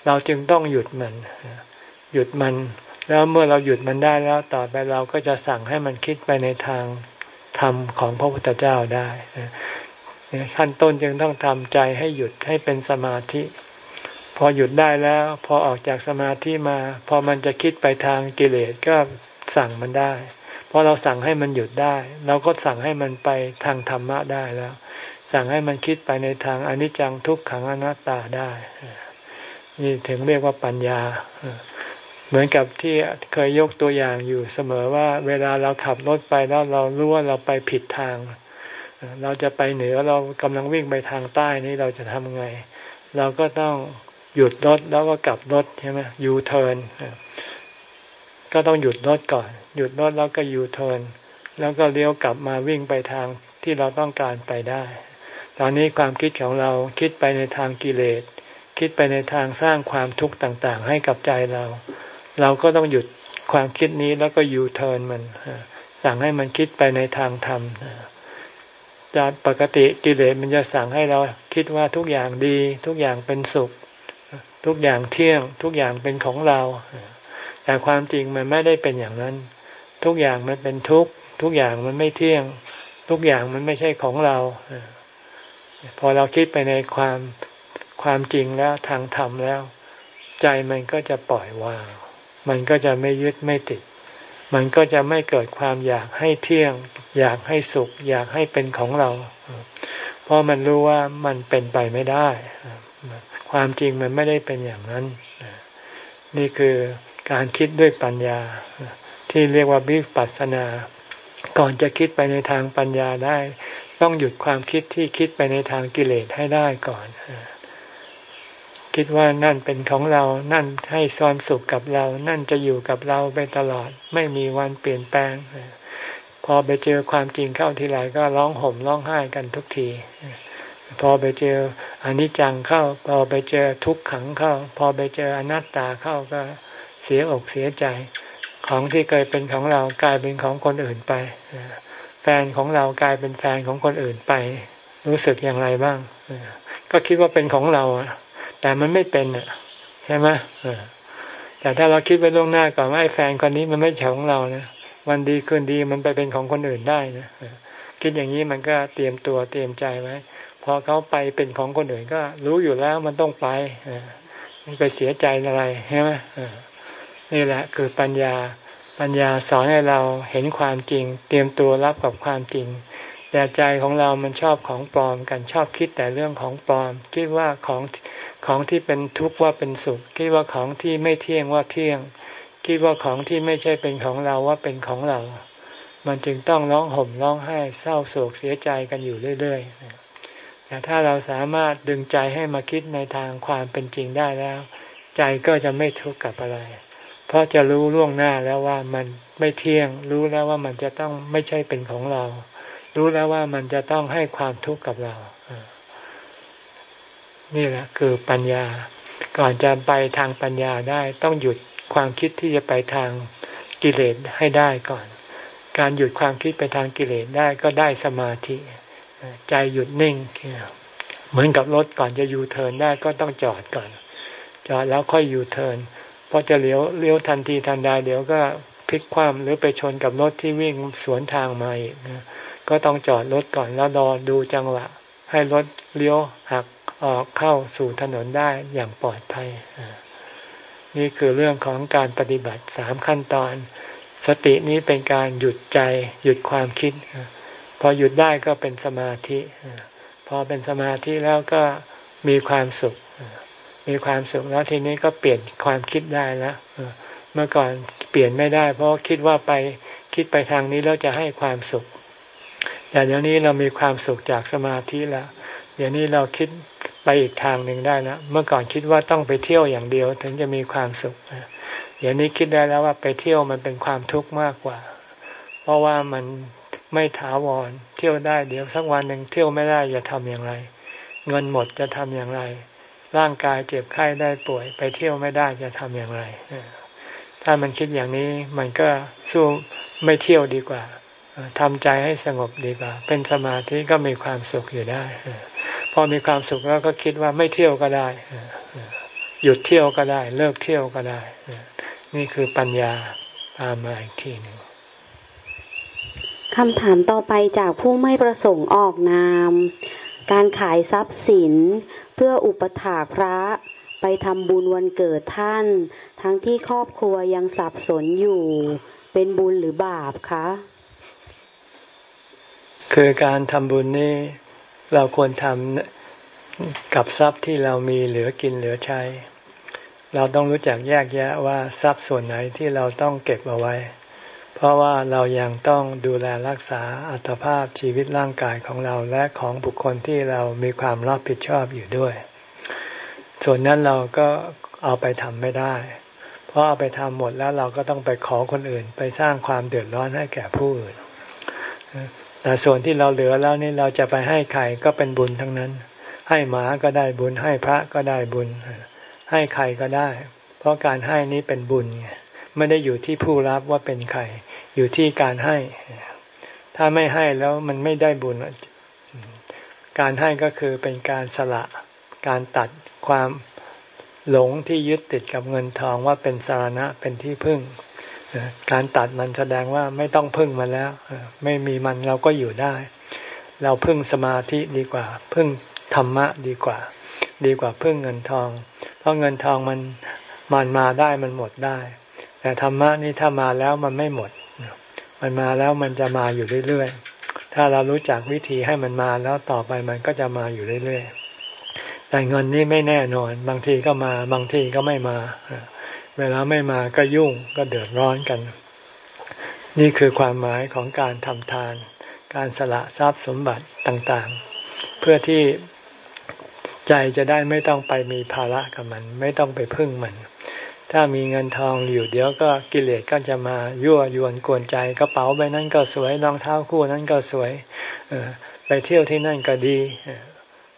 เราจึงต้องหยุดมัน หยุดมัน แล้วเมื่อเราหยุดมันได้แล้วต่อไปเราก็จะสั่งให้มันคิดไปในทางธรรมของพระพุทธเจ้าได้ขั้นต้นจึงต้องทำใจให้หยุดให้เป็นสมาธิ พอหยุดได้แล้ว พอออกจากสมาธิมา พอมันจะคิดไปทางกิเลสก็สั่งมันได้พอเราสั่งให้มันหยุดได้ เราก็สั่งให้มันไปทางธรรมะได้แล้ว สั่งให้มันคิดไปในทางอนิจจังทุกขังอนัตตาได้ นี่ถึงเรียกว่าปัญญา เหมือนกับที่เคยยกตัวอย่างอยู่เสมอว่าเวลาเราขับรถไปแล้วเรารู้ว่าเราไปผิดทาง เราจะไปเหนือเรากำลังวิ่งไปทางใต้นี้เราจะทำไง เราก็ต้องหยุดรถแล้วก็กลับรถใช่ไหมยูเทิร์นก็ต้องหยุดรถก่อน หยุดรถแล้วก็ยูเทิร์นแล้วก็เลี้ยวกลับมาวิ่งไปทางที่เราต้องการไปได้ ตอนนี้ความคิดของเราคิดไปในทางกิเลส คิดไปในทางสร้างความทุกข์ต่างๆ ให้กับใจเรา เราก็ต้องหยุดความคิดนี้แล้วก็ยูเทิร์นมัน สั่งให้มันคิดไปในทางธรรมจะปกติกิเลสมันจะสั่งให้เราคิดว่าทุกอย่างดี ทุกอย่างเป็นสุข ทุกอย่างเที่ยง ทุกอย่างเป็นของเรา แต่ความจริงมันไม่ได้เป็นอย่างนั้น ทุกอย่างมันเป็นทุกข์ทุกอย่างมันไม่เที่ยง ทุกอย่างมันไม่ใช่ของเราพอเราคิดไปในความ ความจริงแล้วทางธรรมแล้ว ใจมันก็จะปล่อยวาง มันก็จะไม่ยึดไม่ติด มันก็จะไม่เกิดความอยากให้เที่ยง อยากให้สุข อยากให้เป็นของเรา เพราะมันรู้ว่ามันเป็นไปไม่ได้ ความจริงมันไม่ได้เป็นอย่างนั้น นี่คือการคิดด้วยปัญญา ที่เรียกว่าวิปัสสนา ก่อนจะคิดไปในทางปัญญาได้ ต้องหยุดความคิดที่คิดไปในทางกิเลสให้ได้ก่อน คิดว่านั่นเป็นของเรา นั่นให้ความสุขกับเรา นั่นจะอยู่กับเราไปตลอด ไม่มีวันเปลี่ยนแปลง พอไปเจอความจริงเข้าทีไรก็ร้องห่มร้องไห้กันทุกที พอไปเจออนิจจังเข้า พอไปเจอทุกขังเข้า พอไปเจออนัตตาเข้าก็เสียอกเสียใจ ของที่เคยเป็นของเรากลายเป็นของคนอื่นไป แฟนของเรากลายเป็นแฟนของคนอื่นไป รู้สึกอย่างไรบ้าง ก็คิดว่าเป็นของเรา แต่มันไม่เป็นอะใช่ไหมแต่ถ้าเราคิดไปล่วงหน้าก่อนว่าไอ้แฟนคนนี้มันไม่ใช่ของเรานะวันดีคืนดีมันไปเป็นของคนอื่นได้นะคิดอย่างนี้มันก็เตรียมตัวเตรียมใจไว้พอเขาไปเป็นของคนอื่นก็รู้อยู่แล้วมันต้องไปมันไปเสียใจอะไรใช่ไหมนี่แหละคือปัญญาปัญญาสอนให้เราเห็นความจริง เตรียมตัวรับกับความจริง แต่ใจของเรามันชอบของปลอมกันชอบคิดแต่เรื่องของปลอม คิดว่าของ ของที่เป็นทุกข์ว่าเป็นสุข คิดว่าของที่ไม่เที่ยงว่าเที่ยง คิดว่าของที่ไม่ใช่เป็นของเราว่าเป็นของเรา มันจึงต้องร้องห่มร้องไห้เศร้าโศกเสียใจกันอยู่เรื่อยๆแต่ถ้าเราสามารถดึงใจให้มาคิดในทางความเป็นจริงได้แล้ว ใจก็จะไม่ทุกข์กับอะไร เพราะจะรู้ล่วงหน้าแล้วว่ามันไม่เที่ยง รู้แล้วว่ามันจะต้องไม่ใช่เป็นของเรา รู้แล้วว่ามันจะต้องให้ความทุกข์กับเรา นี่แหละคือปัญญา ก่อนจะไปทางปัญญาได้ต้องหยุดความคิดที่จะไปทางกิเลสให้ได้ก่อน การหยุดความคิดไปทางกิเลสได้ก็ได้สมาธิ ใจหยุดนิ่ง เหมือนกับรถก่อนจะยูเทิร์นได้ก็ต้องจอดก่อน จอดแล้วค่อยยูเทิร์นพอจะเลี้ยวเลี้ยวทันทีทันใดเดี๋ยวก็พลิกคว่ำหรือไปชนกับรถที่วิ่งสวนทางมาอีกนะก็ต้องจอดรถก่อนแล้วรอดูจังหวะ ให้รถเลี้ยวหัก ออกเข้าสู่ถนนได้อย่างปลอดภัย นี่คือเรื่องของการปฏิบัติสามขั้นตอน สตินี้เป็นการหยุดใจหยุดความคิด พอหยุดได้ก็เป็นสมาธิ พอเป็นสมาธิแล้วก็มีความสุข มีความสุขแล้วทีนี้ก็เปลี่ยนความคิดได้แล้วเมื่อก่อนเปลี่ยนไม่ได้ เพราะคิดว่าไปคิดไปทางนี้แล้วจะให้ความสุขแต่เดี๋ยวนี้เรามีความสุขจากสมาธิแล้ว เดี๋ยวนี้เราคิด ไปอีกทางหนึ่งได้นะเมื่อก่อนคิดว่าต้องไปเที่ยวอย่างเดียว ถึงจะมีความสุขเดี๋ยวนี้คิดได้แล้วว่าไปเที่ยวมันเป็นความทุกข์มากกว่า เพราะว่ามันไม่ถาวรเที่ยวได้เดี๋ยวสักวันหนึ่งเที่ยวไม่ได้จะทำอย่างไร เงินหมดจะทำอย่างไร ร่างกายเจ็บไข้ได้ป่วย ไปเที่ยวไม่ได้จะทำอย่างไร ถ้ามันคิดอย่างนี้มันก็สู้ไม่เที่ยวดีกว่าทำใจให้สงบดีกว่า เป็นสมาธิก็มีความสุขอยู่ได้ อมีความสุขแล้วก็คิดว่าไม่เที่ยวก็ได้ หยุดเที่ยวก็ได้ เลิกเที่ยวก็ได้ นี่คือปัญญาตามมาอีกทีหนึ่ง
คำถามต่อไปจากผู้ไม่ประสงค์ออกนาม การขายทรัพย์สินเพื่ออุปถากพระไปทำบุญวันเกิดท่าน ทั้งที่ครอบครัวยังสับสนอยู่ เป็นบุญหรือบาปคะ
คือการทำบุญนี่ เราควรทำกับทรัพย์ที่เรามีเหลือกินเหลือใช้ เราต้องรู้จักแยกแยะว่าทรัพย์ส่วนไหนที่เราต้องเก็บเอาไว้ เพราะว่าเรายังต้องดูแลรักษาอัตภาพชีวิตร่างกายของเราและของบุคคลที่เรามีความรับผิดชอบอยู่ด้วย ส่วนนั้นเราก็เอาไปทำไม่ได้ เพราะเอาไปทำหมดแล้วเราก็ต้องไปขอคนอื่น ไปสร้างความเดือดร้อนให้แก่ผู้อื่น แต่ส่วนที่เราเหลือแล้วนี่เราจะไปให้ใครก็เป็นบุญทั้งนั้น ให้หมาก็ได้บุญ ให้พระก็ได้บุญ ให้ใครก็ได้ เพราะการให้นี้เป็นบุญไม่ได้อยู่ที่ผู้รับว่าเป็นใคร อยู่ที่การให้ ถ้าไม่ให้แล้วมันไม่ได้บุญ การให้ก็คือเป็นการสละ การตัดความหลงที่ยึดติดกับเงินทองว่าเป็นสารณะเป็นที่พึ่ง การตัดมันแสดงว่าไม่ต้องพึ่งมันแล้วไม่มีมันเราก็อยู่ได้ เราพึ่งสมาธิดีกว่า พึ่งธรรมะดีกว่า ดีกว่าพึ่งเงินทอง เพราะเงินทองมันมันมาได้มันหมดได้ แต่ธรรมะนี่ถ้ามาแล้วมันไม่หมด มันมาแล้วมันจะมาอยู่เรื่อยๆถ้าเรารู้จักวิธีให้มันมาแล้วต่อไปมันก็จะมาอยู่เรื่อยๆแต่เงินนี่ไม่แน่นอน บางทีก็มา บางทีก็ไม่มา เวลาไม่มาก็ยุ่งก็เดือดร้อนกัน นี่คือความหมายของการทำทาน การสละทรัพย์สมบัติต่างๆ เพื่อที่ใจจะได้ไม่ต้องไปมีภาระกับมัน ไม่ต้องไปพึ่งมัน ถ้ามีเงินทองอยู่เดี๋ยวก็กิเลสก็จะมายั่วยวนกวนใจกระเป๋าใบนั้นก็สวยรองเท้าคู่นั้นก็สวยไปเที่ยวที่นั่นก็ดี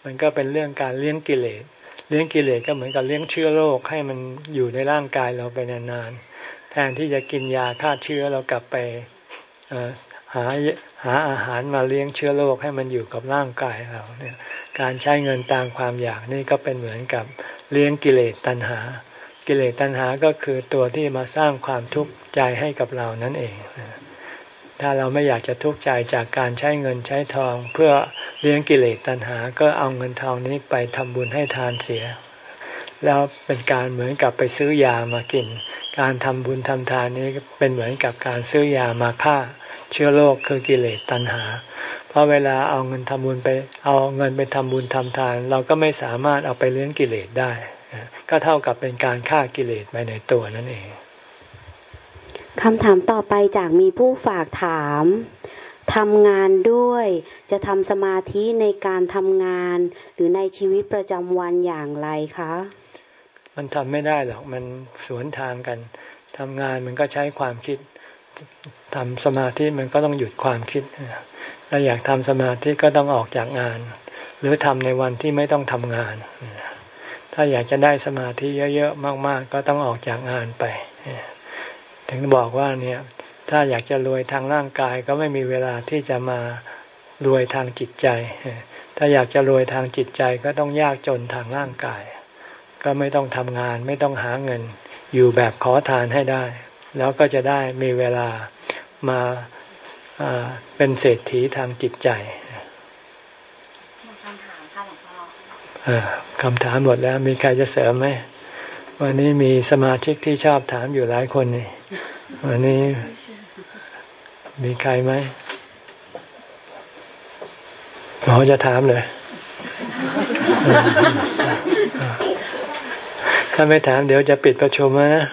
มันก็เป็นเรื่องการเลี้ยงกิเลส เลี้ยงกิเลสก็เหมือนกับเลี้ยงเชื้อโรคให้มันอยู่ในร่างกายเราไปนานๆแทนที่จะกินยาฆ่าเชื้อเรากลับไปหาหาอาหารมาเลี้ยงเชื้อโรคให้มันอยู่กับร่างกายเราเนี่ยการใช้เงินตามความอยากนี่ก็เป็นเหมือนกับเลี้ยงกิเลสตัณหา กิเลสตัณหาก็คือตัวที่มาสร้างความทุกข์ใจให้กับเรานั่นเอง ถ้าเราไม่อยากจะทุกข์ใจจากการใช้เงินใช้ทองเพื่อ เลี้ยงกิเลสตัณหา ก็เอาเงินทองนี้ไปทำบุญให้ทานเสีย แล้วเป็นการเหมือนกับไปซื้อยามากิน การทำบุญทำทานนี้เป็นเหมือนกับการซื้อยามาฆ่า เชื้อโรคคือกิเลสตัณหา เพราะเวลาเอาเงินทำบุญไปเอาเงินไปทำบุญทำทาน เราก็ไม่สามารถเอาไปเลี้ยงกิเลสได้ ก็เท่ากับเป็นการฆ่ากิเลสไปในตัวนั่นเอง
คำถามต่อไปจากมีผู้ฝากถาม ทำงานด้วย จะทำสมาธิในการทำงาน หรือในชีวิตประจำวันอย่างไรคะ
มันทำไม่ได้หรอก มันสวนทางกันทำงานมันก็ใช้ความคิดทำสมาธิมันก็ต้องหยุดความคิดถ้าอยากทำสมาธิก็ต้องออกจากงาน หรือทำในวันที่ไม่ต้องทำงาน ถ้าอยากจะได้สมาธิเยอะๆมาก ๆ ก็ต้องออกจากงานไป ถึงบอกว่าเนี่ย ถ้าอยากจะรวยทางร่างกายก็ไม่มีเวลาที่จะมารวยทางจิตใจ ถ้าอยากจะรวยทางจิตใจก็ต้องยากจนทางร่างกาย ก็ไม่ต้องทำงานไม่ต้องหาเงิน อยู่แบบขอทานให้ได้ แล้วก็จะได้มีเวลามาเป็นเศรษฐีทางจิตใจคำถามหมดแล้วมีใครจะเสริมไหมวันนี้มีสมาชิกที่ชอบถามอยู่หลายคนนี่วันนี้ มีใครไหมหมอจะถามเลย ถ้าไม่ถามเดี๋ยวจะปิดประชุมนะ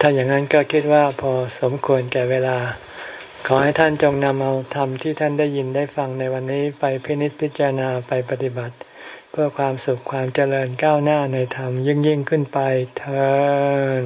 ถ้าอย่างนั้นก็คิดว่าพอสมควรแก่เวลา ขอให้ท่านจงนำเอาธรรมที่ท่านได้ยินได้ฟังในวันนี้ไปพินิจพิจารณาไปปฏิบัติ เพื่อความสุขความเจริญก้าวหน้าในธรรมยิ่งยิ่งขึ้นไปเถิด